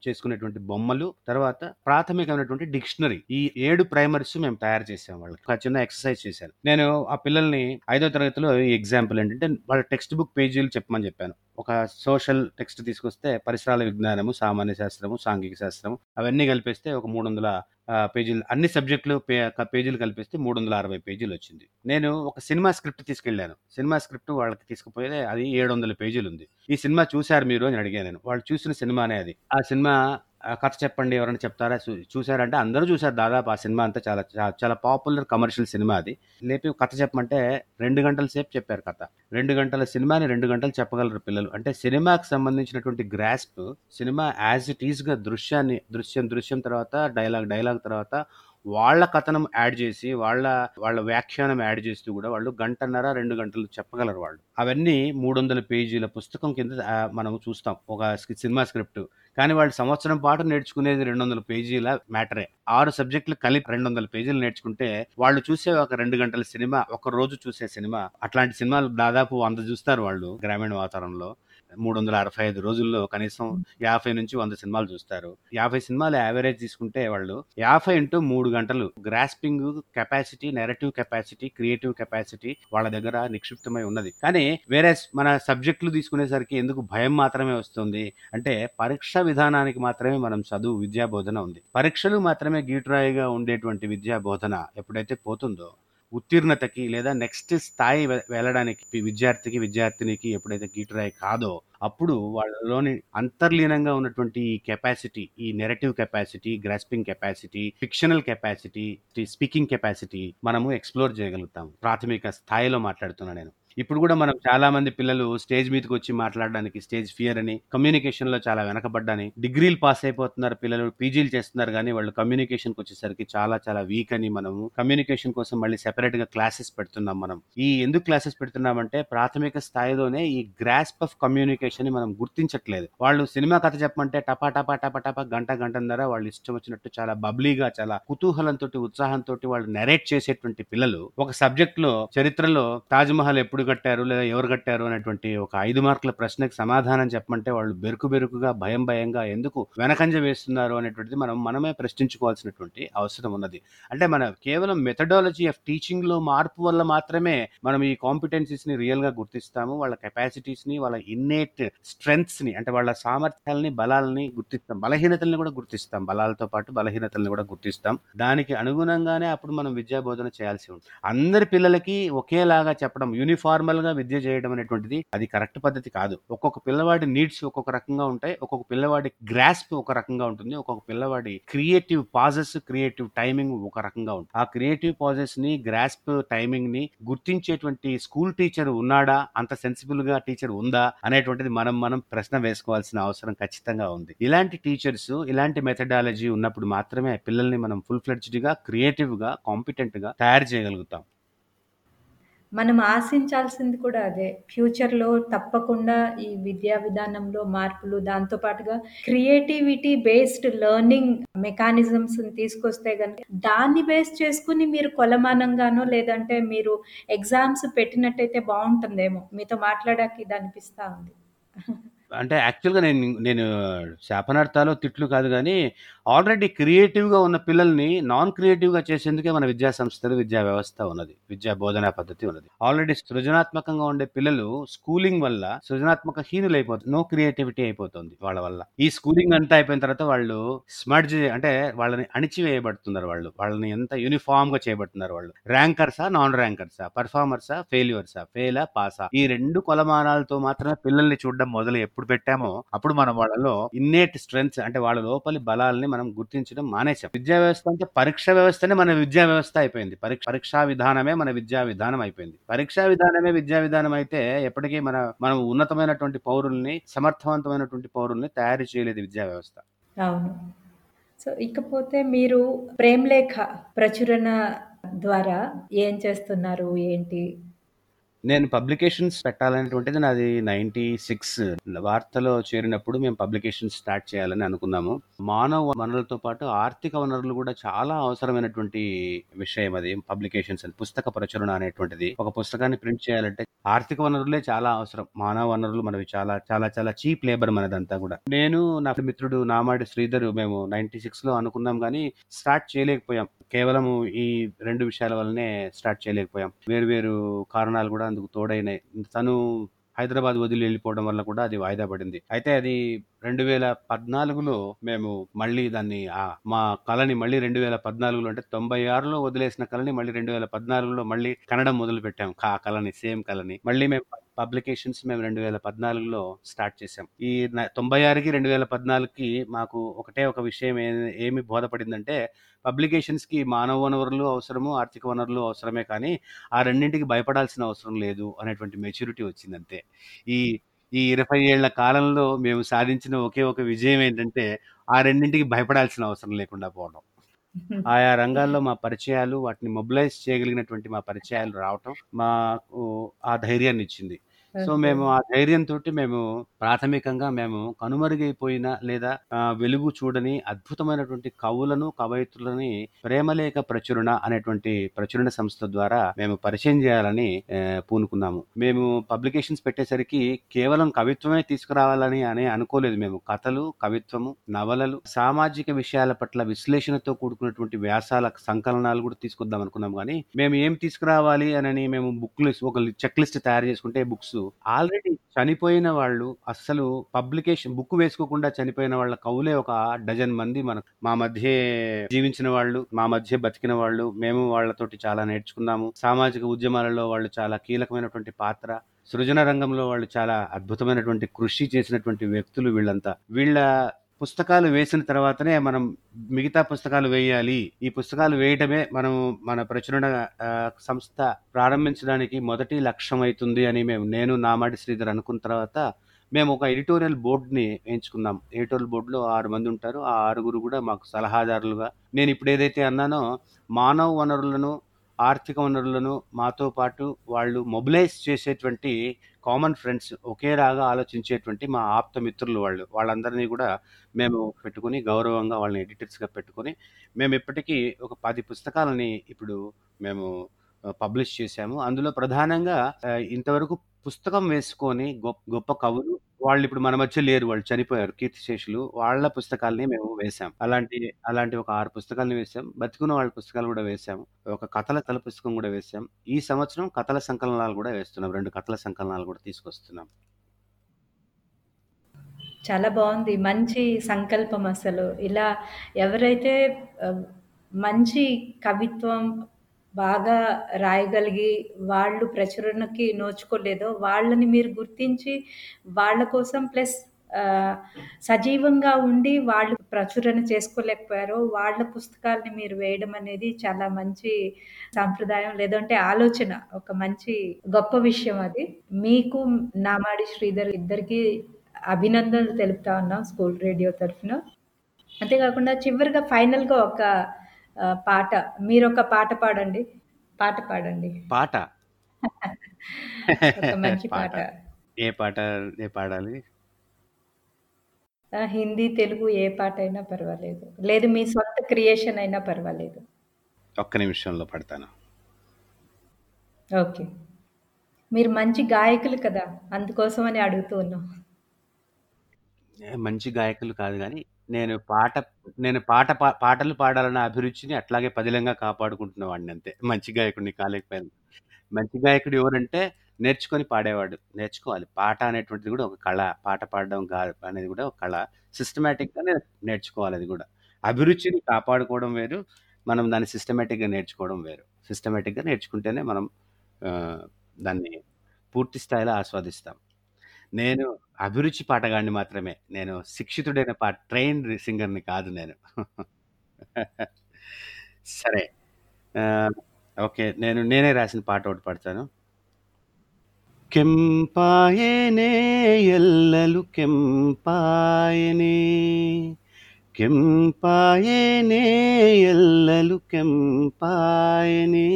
చేసుకునేటువంటి బొమ్మలు తర్వాత ప్రాథమికమైనటువంటి డిక్షనరీ. ఈ ఏడు ప్రైమరీస్ మేము తయారు చేసాం వాళ్ళకి. ఒక చిన్న ఎక్సర్సైజ్ చేశాను నేను ఆ పిల్లల్ని ఐదో తరగతిలో ఈ ఎగ్జాంపుల్ ఏంటంటే వాళ్ళ టెక్స్ట్ బుక్ పేజీలు చెప్పమని చెప్పాను. ఒక సోషల్ టెక్స్ట్ తీసుకొస్తే పరిసరాల విజ్ఞానము సామాన్య శాస్త్రము సాంఘిక శాస్త్రము అవన్నీ కలిపేస్తే ఒక మూడు వందల పేజీలు అన్ని సబ్జెక్టులు పే పేజీలు కలిపిస్తే మూడు వందల అరవై పేజీలు వచ్చింది. నేను ఒక సినిమా స్క్రిప్ట్ తీసుకెళ్ళాను. సినిమా స్క్రిప్ట్ వాళ్ళకి తీసుకుపోయేది అది ఏడు వందల పేజీలు ఉంది ఈ సినిమా చూశారు మీరు అని అడిగాను నేను. వాళ్ళు చూసిన సినిమానే అది. ఆ సినిమా కథ చెప్పండి ఎవరైనా చెప్తారా? చూ- అందరూ చూశారు దాదాపు ఆ సినిమా అంతా చాలా చాలా పాపులర్ కమర్షియల్ సినిమా అది. లేపి కథ చెప్పమంటే రెండు గంటల సేపు చెప్పారు కథ. రెండు గంటల సినిమాని రెండు గంటలు చెప్పగలరు పిల్లలు. అంటే సినిమాకి సంబంధించినటువంటి గ్రాస్ప్ సినిమా యాజ్ ఇట్ ఈస్గా దృశ్యాన్ని దృశ్యం దృశ్యం తర్వాత డైలాగ్ డైలాగ్ తర్వాత వాళ్ళ కథనం యాడ్ చేసి వాళ్ళ వాళ్ళ వ్యాఖ్యానం యాడ్ చేస్తూ కూడా వాళ్ళు గంటన్నర రెండు గంటలు చెప్పగలరు వాళ్ళు. అవన్నీ మూడు వందల పేజీల పుస్తకం కింద మనం చూస్తాం. ఒక సినిమా స్క్రిప్ట్. కానీ వాళ్ళు సంవత్సరం పాటు నేర్చుకునేది రెండు వందల పేజీల మ్యాటరే. ఆరు సబ్జెక్టులు కలిపి రెండు వందల పేజీలు నేర్చుకుంటే వాళ్ళు చూసే ఒక రెండు గంటల సినిమా ఒక రోజు చూసే సినిమా అట్లాంటి సినిమాలు దాదాపు వంద చూస్తారు వాళ్ళు గ్రామీణ వాతావరణంలో. మూడు వందల అరవై ఐదు రోజుల్లో కనీసం యాభై నుంచి వంద సినిమాలు చూస్తారు. యాభై సినిమాలు యావరేజ్ తీసుకుంటే వాళ్ళు యాభై ఇంటూ మూడు గంటలు grasping capacity narrative capacity creative capacity వాళ్ళ దగ్గర నిక్షిప్తమై ఉన్నది. కానీ వేరే మన సబ్జెక్టులు తీసుకునేసరికి ఎందుకు భయం మాత్రమే వస్తుంది? అంటే పరీక్ష విధానానికి మాత్రమే మనం చదువు విద్యా బోధన ఉంది. పరీక్షలు మాత్రమే గీటురాయిగా ఉండేటువంటి విద్యా బోధన ఎప్పుడైతే పోతుందో ఉత్తీర్ణతకి లేదా నెక్స్ట్ స్థాయి వెళ్ళడానికి విద్యార్థికి విద్యార్థినికి ఎప్పుడైతే గీటురాయి కాదో అప్పుడు వాళ్ళలోని అంతర్లీనంగా ఉన్నటువంటి ఈ కెపాసిటీ ఈ narrative capacity grasping capacity fictional capacity speaking capacity మనము ఎక్స్ప్లోర్ చేయగలుగుతాం. ప్రాథమిక స్థాయిలో మాట్లాడుతున్నా నేను. ఇప్పుడు కూడా మనం చాలా మంది పిల్లలు స్టేజ్ మీదకి వచ్చి మాట్లాడడానికి స్టేజ్ ఫియర్ అని కమ్యూనికేషన్లో చాలా వెనకబడ్డాని డిగ్రీలు పాస్ అయిపోతున్నారు పిల్లలు పీజీలు చేస్తున్నారు కానీ వాళ్ళు కమ్యూనికేషన్ వచ్చేసరికి చాలా చాలా వీక్ అని మనము కమ్యూనికేషన్ కోసం మళ్ళీ సెపరేట్గా క్లాసెస్ పెడుతున్నాం మనం. ఈ ఎందుకు క్లాసెస్ పెడుతున్నామంటే ప్రాథమిక స్థాయిలోనే ఈ గ్రాస్ప్ ఆఫ్ కమ్యూనికేషన్ మనం గుర్తించట్లేదు. వాళ్ళు సినిమా కథ చెప్పమంటే టపా టపా టపా టపా గంట గంటన్నర వాళ్ళు ఇష్టం వచ్చినట్టు చాలా బబ్లీగా చాలా కుతూహలంతో ఉత్సాహంతో వాళ్ళు నెరేట్ చేసేటువంటి పిల్లలు ఒక సబ్జెక్ట్లో చరిత్రలో తాజ్ మహల్ ఎప్పుడు కట్టారు లేదా ఎవరు కట్టారు అనేటువంటి ఒక ఐదు మార్కుల ప్రశ్నకి సమాధానం చెప్పమంటే వాళ్ళు బెరుకు బెరుకుగా భయం భయంగా ఎందుకు వెనకంజ వేస్తున్నారు అనేటువంటిది మనం మనమే ప్రశ్నించుకోవాల్సినటువంటి అవసరం ఉన్నది. అంటే మన కేవలం మెథడాలజీ ఆఫ్ టీచింగ్లో మార్పు వల్ల మాత్రమే మనం ఈ కాంపిటెన్సీస్ని రియల్గా గుర్తిస్తాము. వాళ్ళ కెపాసిటీస్ని వాళ్ళ ఇన్నేట్ స్ట్రెంగ్స్ని అంటే వాళ్ళ సామర్థ్యాలని బలాలని గుర్తిస్తాం. బలహీనతల్ని కూడా గుర్తిస్తాం. బలాలతో పాటు బలహీనతల్ని కూడా గుర్తిస్తాం. దానికి అనుగుణంగానే అప్పుడు మనం విద్యా బోధన చేయాల్సి ఉంటుంది. అందరి పిల్లలకి ఒకేలాగా చెప్పడం యూనిఫామ్ ఫార్మల్గా విద్య చేయడం అనేటువంటిది అది కరెక్ట్ పద్ధతి కాదు. ఒక్కొక్క పిల్లవాడి నీడ్స్ ఒక్కొక్క రకంగా ఉంటాయి. ఒక్కొక్క పిల్లవాడి గ్రాస్ప్ ఒక రకంగా ఉంటుంది. ఒక్కొక్క పిల్లవాడి క్రియేటివ్ పాజెస్ క్రియేటివ్ టైమింగ్ ఒక రకంగా ఉంటుంది. ఆ క్రియేటివ్ పాజెస్ని గ్రాస్ప్ టైమింగ్ని గుర్తించేటువంటి స్కూల్ టీచర్ ఉన్నాడా? అంత సెన్సిబుల్గా టీచర్ ఉందా? అనేటువంటిది మనం మనం ప్రశ్న వేసుకోవాల్సిన అవసరం ఖచ్చితంగా ఉంది. ఇలాంటి టీచర్స్ ఇలాంటి మెథడాలజీ ఉన్నప్పుడు మాత్రమే పిల్లల్ని మనం ఫుల్ ఫ్లెడ్జ్డ్గా క్రియేటివ్గా కాంపిటెంట్గా తయారు చేయగలుగుతాం. మనం ఆశించాల్సింది కూడా అదే. ఫ్యూచర్లో తప్పకుండా ఈ విద్యా విధానంలో మార్పులు దాంతో పాటుగా క్రియేటివిటీ బేస్డ్ లెర్నింగ్ మెకానిజమ్స్ తీసుకొస్తే కనుక దాన్ని బేస్ చేసుకుని మీరు కొలమానంగానో లేదంటే మీరు ఎగ్జామ్స్ పెట్టినట్టయితే బాగుంటుందేమో. మీతో మాట్లాడాక ఇది అనిపిస్తా ఉంది. అంటే యాక్చువల్గా నేను నేను శాపనార్థాలు తిట్లు కాదు కానీ ఆల్రెడీ క్రియేటివ్గా ఉన్న పిల్లల్ని నాన్ క్రియేటివ్గా చేసేందుకే మన విద్యా సంస్థలు విద్యా వ్యవస్థ ఉన్నది. విద్యా బోధనా పద్ధతి ఉన్నది. ఆల్రెడీ సృజనాత్మకంగా ఉండే పిల్లలు స్కూలింగ్ వల్ల సృజనాత్మక హీనులు అయిపోతుంది నో క్రియేటివిటీ అయిపోతుంది వాళ్ళ వల్ల. ఈ స్కూలింగ్ అంతా అయిపోయిన తర్వాత వాళ్ళు స్మర్జ్ అంటే వాళ్ళని అణిచివేయబడుతున్నారు వాళ్ళు. వాళ్ళని ఎంత యూనిఫామ్గా చేయబడుతున్నారు వాళ్ళు. ర్యాంకర్సా నాన్ ర్యాంకర్సా? పర్ఫార్మర్సా ఫెయిల్యూర్సా? ఫెయిలా పాసా? ఈ రెండు కొలమానాలతో మాత్రమే పిల్లల్ని చూడడం మొదలు ఎప్పుడు పెట్టామో అప్పుడు మనం వాళ్ళలో ఇన్నేట్ స్ట్రెంగ్స్ అంటే వాళ్ళ లోపలి బలాలని మనం గుర్తించడం మానేసాం విద్యా వ్యవస్థ అంటే పరీక్ష వ్యవస్థనే మన విద్యా వ్యవస్థ అయిపోయింది. పరీక్ష పరీక్షా విధానమే మన విద్యా విధానం అయిపోయింది. పరీక్షా విధానమే విద్యా విధానం అయితే ఎప్పటికీ మన మనం ఉన్నతమైనటువంటి పౌరుల్ని సమర్థవంతమైనటువంటి పౌరుల్ని తయారు చేయలేదు విద్యా వ్యవస్థ. అవును. సో ఇకపోతే మీరు ప్రేమలేఖ ప్రచురణ ద్వారా ఏం చేస్తున్నారు? ఏంటి? నేను పబ్లికేషన్స్ పెట్టాలనేటువంటిది నాది నైన్టీ సిక్స్ వార్తలో చేరినప్పుడు మేము పబ్లికేషన్స్ స్టార్ట్ చేయాలని అనుకున్నాము. మానవ వనరులతో పాటు ఆర్థిక వనరులు కూడా చాలా అవసరమైనటువంటి విషయం అది పబ్లికేషన్స్ అని. పుస్తక ప్రచురణ అనేటువంటిది. ఒక పుస్తకాన్ని ప్రింట్ చేయాలంటే ఆర్థిక వనరులే చాలా అవసరం. మానవ వనరులు మనవి చాలా చాలా చాలా చీప్ లేబర్ మనదంతా కూడా. నేను నా మిత్రుడు నామాడి శ్రీధర్ మేము నైన్టీ సిక్స్లో అనుకున్నాం కానీ స్టార్ట్ చేయలేకపోయాం. కేవలం ఈ రెండు విషయాల వల్లనే స్టార్ట్ చేయలేకపోయాం. వేరు వేరు కారణాలు కూడా అందుకు తోడైనాయి. తను హైదరాబాద్ వదిలి వెళ్ళిపోవడం వల్ల కూడా అది వాయిదా పడింది. అయితే అది రెండు వేల పద్నాలుగులో మేము మళ్ళీ దాన్ని ఆ మా కళని మళ్ళీ రెండు వేల పద్నాలుగులో అంటే తొంభై ఆరులో వదిలేసిన కళని మళ్ళీ రెండు వేల పద్నాలుగులో మళ్ళీ కన్నడం మొదలు పెట్టాం ఆ కళని సేమ్ కళని. మళ్ళీ మేము పబ్లికేషన్స్ మేము రెండు వేల పద్నాలుగులో స్టార్ట్ చేసాం ఈ తొంభై ఆరుకి రెండు వేల పద్నాలుగుకి మాకు ఒకటే ఒక విషయం ఏమి బోధపడిందంటే పబ్లికేషన్స్కి మానవ వనరులు అవసరము ఆర్థిక వనరులు అవసరమే కానీ ఆ రెండింటికి భయపడాల్సిన అవసరం లేదు అనేటువంటి మెచ్యూరిటీ వచ్చిందంతే. ఈ ఈ ఇరవై ఏళ్ళ కాలంలో మేము సాధించిన ఒకే ఒక విజయం ఏంటంటే ఆ రెండింటికి భయపడాల్సిన అవసరం లేకుండా పోవడం. ఆయా రంగాల్లో మా పరిచయాలు వాటిని మొబిలైజ్ చేయగలిగినటువంటి మా పరిచయాలు రావటం మాకు ఆ ధైర్యాన్ని ఇచ్చింది. సో. మేము ఆ ధైర్యంతోటి మేము ప్రాథమికంగా మేము కనుమరుగైపోయిన లేదా వెలుగు చూడని అద్భుతమైనటువంటి కవులను, కవయిత్రులని ప్రేమలేఖ ప్రచురణ అనేటువంటి ప్రచురణ సంస్థ ద్వారా మేము పరిచయం చేయాలని పూనుకున్నాము. మేము పబ్లికేషన్స్ పెట్టేసరికి కేవలం కవిత్వమే తీసుకురావాలని అని అనుకోలేదు మేము. కథలు, కవిత్వము, నవలలు, సామాజిక విషయాల పట్ల విశ్లేషణతో కూడుకున్నటువంటి వ్యాసాల సంకలనాలు కూడా తీసుకొద్దాం అనుకున్నాం గానీ, మేము ఏం తీసుకురావాలి అనని మేము బుక్ లిస్ట్ ఒక చెక్ లిస్ట్ తయారు చేసుకుంటే బుక్స్ ఆల్రెడీ చనిపోయిన వాళ్ళు అస్సలు పబ్లికేషన్ బుక్ వేసుకోకుండా చనిపోయిన వాళ్ళ కవులే ఒక డజన్ మంది మనకు మా మధ్య జీవించిన వాళ్ళు, మా మధ్య బతికిన వాళ్ళు, మేము వాళ్ళతోటి చాలా నేర్చుకున్నాము. సామాజిక ఉద్యమాలలో వాళ్ళు చాలా కీలకమైనటువంటి పాత్ర, సృజన రంగంలో వాళ్ళు చాలా అద్భుతమైనటువంటి కృషి చేసినటువంటి వ్యక్తులు వీళ్ళంతా. వీళ్ళ పుస్తకాలు వేసిన తర్వాతనే మనం మిగతా పుస్తకాలు వేయాలి. ఈ పుస్తకాలు వేయటమే మనం మన ప్రచురణ సంస్థ ప్రారంభించడానికి మొదటి లక్ష్యం అవుతుంది అని మేము నేను నామాడి శ్రీధర్ అనుకున్న తర్వాత మేము ఒక ఎడిటోరియల్ బోర్డ్‌ని ఎంచుకున్నాం. ఎడిటోరియల్ బోర్డ్‌లో ఆరు మంది ఉంటారు. ఆ ఆరుగురు కూడా మాకు సలహాదారులుగా నేను ఇప్పుడు ఏదైతే అన్నానో మానవ వనరులను, ఆర్థిక వనరులను మాతో పాటు వాళ్ళు మొబిలైజ్ చేసేటువంటి కామన్ ఫ్రెండ్స్ ఒకేలాగా ఆలోచించేటువంటి మా ఆప్త మిత్రులు వాళ్ళు. వాళ్ళందరినీ కూడా మేము పెట్టుకొని గౌరవంగా వాళ్ళని ఎడిటర్స్‌గా పెట్టుకొని మేము ఇప్పటికీ ఒక పది పుస్తకాలని ఇప్పుడు మేము పబ్లిష్ చేశాము. అందులో ప్రధానంగా ఇంతవరకు పుస్తకం వేసుకొని గొప్ప గొప్ప కవులు వాళ్ళు ఇప్పుడు మన మధ్య లేరు. వాళ్ళు చనిపోయారు. కీర్తిశేషులు. వాళ్ళ పుస్తకాల్ని మేము వేశాం. అలాంటి అలాంటి ఒక ఆరు పుస్తకాల్ని వేశాం. బతుకున్న వాళ్ళ పుస్తకాలు కూడా వేశాము. ఒక కథల తల పుస్తకం కూడా వేశాం. ఈ సంవత్సరం కథల సంకలనాలు కూడా వేస్తున్నాం. రెండు కథల సంకలనాలు కూడా తీసుకొస్తున్నాం. చాలా బాగుంది మంచి సంకల్పం అసలు. ఇలా ఎవరైతే మంచి కవిత్వం బాగా రాయగలిగి, వాళ్ళు ప్రచురణకి నోచుకోలేదో వాళ్ళని మీరు గుర్తించి, వాళ్ళ కోసం ప్లస్ సజీవంగా ఉండి వాళ్ళు ప్రచురణ చేసుకోలేకపోయారో, వాళ్ళ పుస్తకాల్ని మీరు వేయడం అనేది చాలా మంచి సాంప్రదాయం లేదంటే ఆలోచన. ఒక మంచి గొప్ప విషయం అది. మీకు నామాడి శ్రీధర్ ఇద్దరికీ అభినందనలు తెలుపుతా ఉన్నాం స్కూల్ రేడియో తరఫున. అంతేకాకుండా చివరిగా ఫైనల్‌గా ఒక పాట మీరొక పాట పాడండి. పాట పాడండి. పాట. మంచి పాట. పాట. ఏ పాట ఏ పాడాలి? హిందీ, తెలుగు ఏ పాటైనా పర్వాలేదు. లేదు మీ సొంత క్రియేషన్ అయినా పర్వాలేదు. ఒక్క నిమిషంలో పాడతాను. ఓకే. మీరు మంచి గాయకులు కదా! అందుకోసమని అడుగుతూ ఉన్నాం. మంచి గాయకులు కాదు గానీ, నేను పాట నేను పాట పా పాటలు పాడాలన్న అభిరుచిని అట్లాగే పదిలంగా కాపాడుకుంటున్న వాడినంతే. మంచి గాయకుడిని కాలేకపోయాను. మంచి గాయకుడు ఎవరంటే నేర్చుకొని పాడేవాడు. నేర్చుకోవాలి. పాట అనేటువంటిది కూడా ఒక కళ. పాట పాడడం కాదు అనేది కూడా ఒక కళ. సిస్టమేటిక్గా నేర్చుకోవాలి అది కూడా. అభిరుచిని కాపాడుకోవడం వేరు. మనం దాన్ని సిస్టమేటిక్గా నేర్చుకోవడం వేరు. సిస్టమేటిక్గా నేర్చుకుంటేనే మనం దాన్ని పూర్తి స్థాయిలో ఆస్వాదిస్తాం. నేను అభిరుచి పాటగాడిని మాత్రమే. నేను శిక్షితుడైన పా ట్రైన్డ్ సింగర్‌ని కాదు నేను. సరే. ఆహ్, ఓకే. నేను నేనే రాసిన పాట ఒకటి పాడతాను. ಕೆಂಪಾಯನೆ ಎಲ್ಲಲು ಕೆಂಪಾಯನೆ ಕೆಂಪಾಯನೆ ಎಲ್ಲಲು ಕೆಂಪಾಯನೆ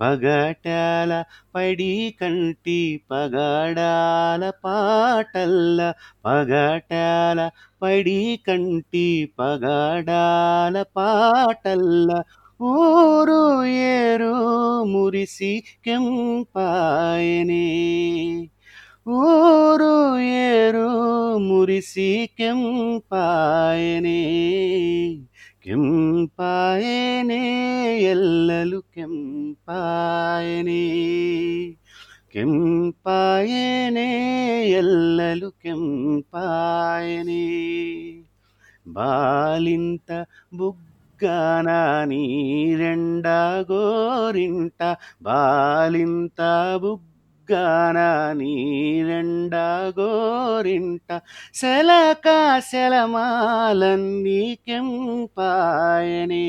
పగటాల పడి కంటి పగడాల పాటల్ల పగటాల పడి కంటి పగడాల పాటల్ల ఊరు ఏరు మురిసి కెంపాయనే. ఊరు ఏరు మురిసి కెంపాయనే. ಕೆಂಪಾಯನೆ ಎಲ್ಲಲು ಕೆಂಪಾಯನೆ ಕೆಂಪಾಯನೆ ಎಲ್ಲಲು ಕೆಂಪಾಯನೆ బాలింత బుగ్గాన నీరెండ గోరింట బాలింత బుగ్గాన గాన నీరెండగోరింట శలకాశలమాలన్నీకెంపాయనే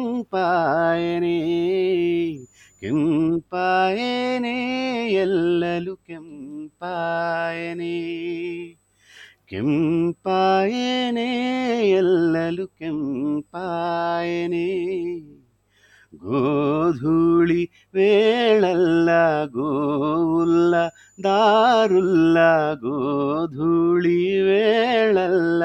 ശലകാശലമാലന്നീക്കെമ്പായനേ കെമ്പായനേ എല്ലലു കെമ്പായനേ കെമ്പായനേ എല്ലലു കെമ്പായനേ ಗೋಧೂಳಿ വേളല്ല ഗോവുല്ല ദാരുല്ല ഗോധൂളി വേളല്ല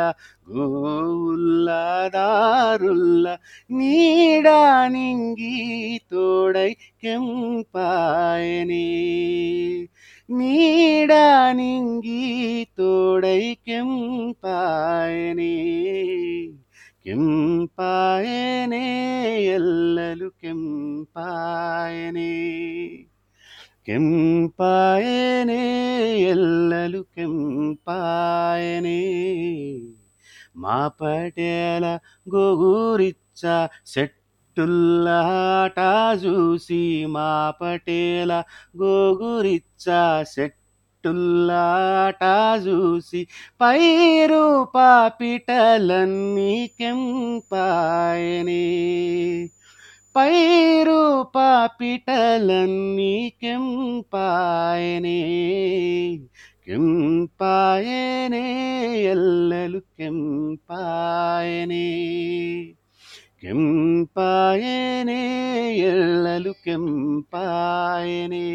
ഗോവുല്ല ദാരുല്ല നീടാനിങ്കി തോടൈ കെമ്പായനേ നീടാനിങ്കി തോടൈ കെമ്പായനേ ಕೆಂಪಾಯನೆ ಎಲ್ಲಲು ಕೆಂಪಾಯನೆ ಕೆಂಪಾಯನೆ ಎಲ್ಲಲು ಕೆಂಪಾಯನೆ మా పటేల గోగురిచ్చ సెట్టుల్లాట చూసి మా పటేల గోగురిచ్చ సెట్టుల్లాట చూసి పైరు పాపిటలన్నీ కెంపాయనే పైరు పాపిటలన్నీ కెంపాయనే ಕೆಂಪಾಯನೆ ಎಲ್ಲಲು ಕೆಂಪಾಯನೆ ಕೆಂಪಾಯನೆ ಎಲ್ಲಲು ಕೆಂಪಾಯನೆ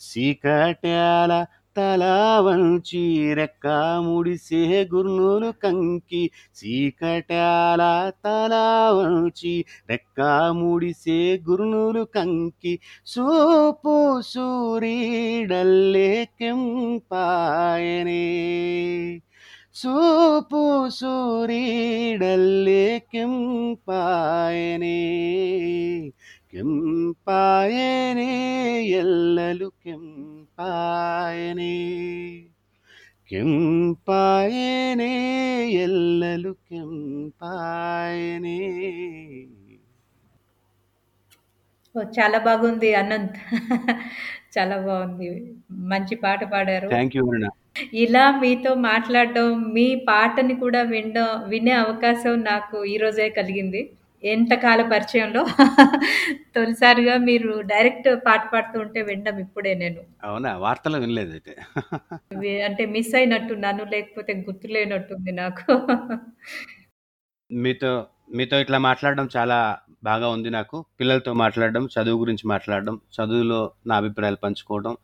చీకట్యాల తల వంచి రెక్క ముడిసే గుర్నులు కంకి. చీకటాల తల వంచి రెక్క ముడిసే గుర్నులు కంకి. సూపు సూరీడల్లే కెంపాయనే. సూపు సూరీడల్లే కెంపాయనే. ಕೆಂಪಾಯನೆ ಎಲ್ಲಲು ಕೆಂಪಾಯನೆ ಕೆಂಪಾಯನೆ ಎಲ್ಲಲು ಕೆಂಪಾಯನೆ ఓ, చాలా బాగుంది అనంత్ చాలా బాగుంది మంచి పాట పాడారు థ్యాంక్ యూ అరుణ ఇలా మీతో మాట్లాడడం మీ పాటని కూడా వినడం వినే అవకాశం నాకు ఈ రోజే కలిగింది ఎంతకాల పరిచయంలో? తొలిసారిగా మీరు డైరెక్ట్ పాట పాడుతూ ఉంటే వినడం ఇప్పుడే నేను. అవునా? వార్తలు వినలేదు అయితే. అంటే మిస్ అయినట్టున్నాను లేకపోతే గుర్తులేనట్టుంది నాకు. మీతో మీతో ఇట్లా మాట్లాడడం చాలా బాగా ఉంది నాకు. పిల్లలతో మాట్లాడడం చదువు గురించి మాట్లాడడం చదువులో నా అభిప్రాయాలు పంచుకోవడం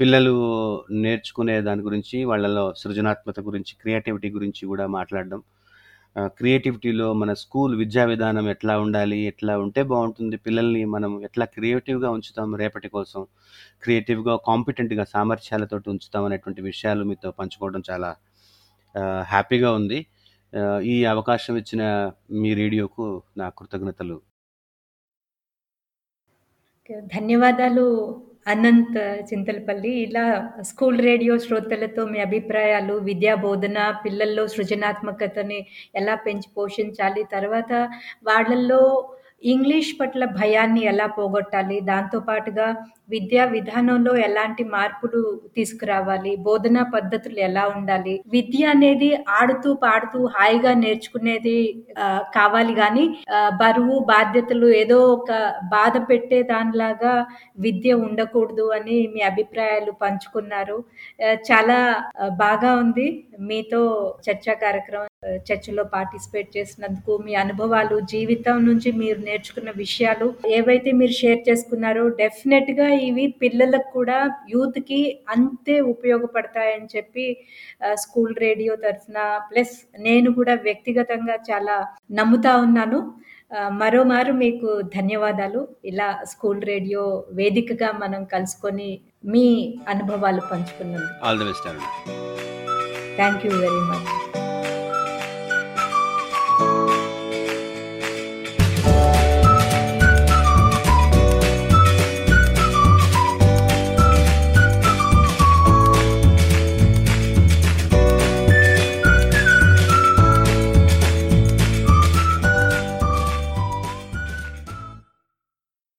పిల్లలు నేర్చుకునే దాని గురించి వాళ్ళలో సృజనాత్మక గురించి క్రియేటివిటీ గురించి కూడా మాట్లాడడం క్రియేటివిటీలో మన స్కూల్ విద్యా విధానం ఎట్లా ఉండాలి ఎట్లా ఉంటే బాగుంటుంది పిల్లల్ని మనం ఎట్లా క్రియేటివ్గా ఉంచుతాం రేపటి కోసం క్రియేటివ్గా కాంపిటెంట్గా సామర్థ్యాలతో ఉంచుతాం అనేటువంటి విషయాలు మీతో పంచుకోవడం చాలా హ్యాపీగా ఉంది. ఈ అవకాశం ఇచ్చిన మీ రేడియోకు నా కృతజ్ఞతలు. ధన్యవాదాలు. అనంత్ చింతలపల్లి. ఇలా స్కూల్ రేడియో శ్రోతలతో మీ అభిప్రాయాలు విద్యా బోధన పిల్లల్లో సృజనాత్మకతని ఎలా పెంచి పోషించాలి తర్వాత వాళ్ళల్లో ఇంగ్లీష్ పట్ల భయాన్ని ఎలా పోగొట్టాలి? దాంతో పాటుగా విద్యా విధానంలో ఎలాంటి మార్పులు తీసుకురావాలి? బోధనా పద్ధతులు ఎలా ఉండాలి? విద్య అనేది ఆడుతూ పాడుతూ హాయిగా నేర్చుకునేది కావాలి కానీ బరువు బాధ్యతలు ఏదో ఒక బాధ పెట్టే దానిలాగా విద్య ఉండకూడదు అని మీ అభిప్రాయాలు పంచుకున్నారు. చాలా బాగా ఉంది మీతో చర్చా కార్యక్రమం చర్చలో పార్టిసిపేట్ చేసినందుకు మీ అనుభవాలు జీవితం నుంచి మీరు నేర్చుకున్న విషయాలు ఏవైతే మీరు షేర్ చేసుకున్నారో డెఫినెట్గా ఇవి పిల్లలకు కూడా యూత్కి అంతే ఉపయోగపడతాయని చెప్పి స్కూల్ రేడియో తరఫున ప్లస్ నేను కూడా వ్యక్తిగతంగా చాలా నమ్ముతా ఉన్నాను. మరోమారు మీకు ధన్యవాదాలు. ఇలా స్కూల్ రేడియో వేదికగా మనం కలుసుకొని మీ అనుభవాలు పంచుకున్నందుకు. All the best Aruna thank you very much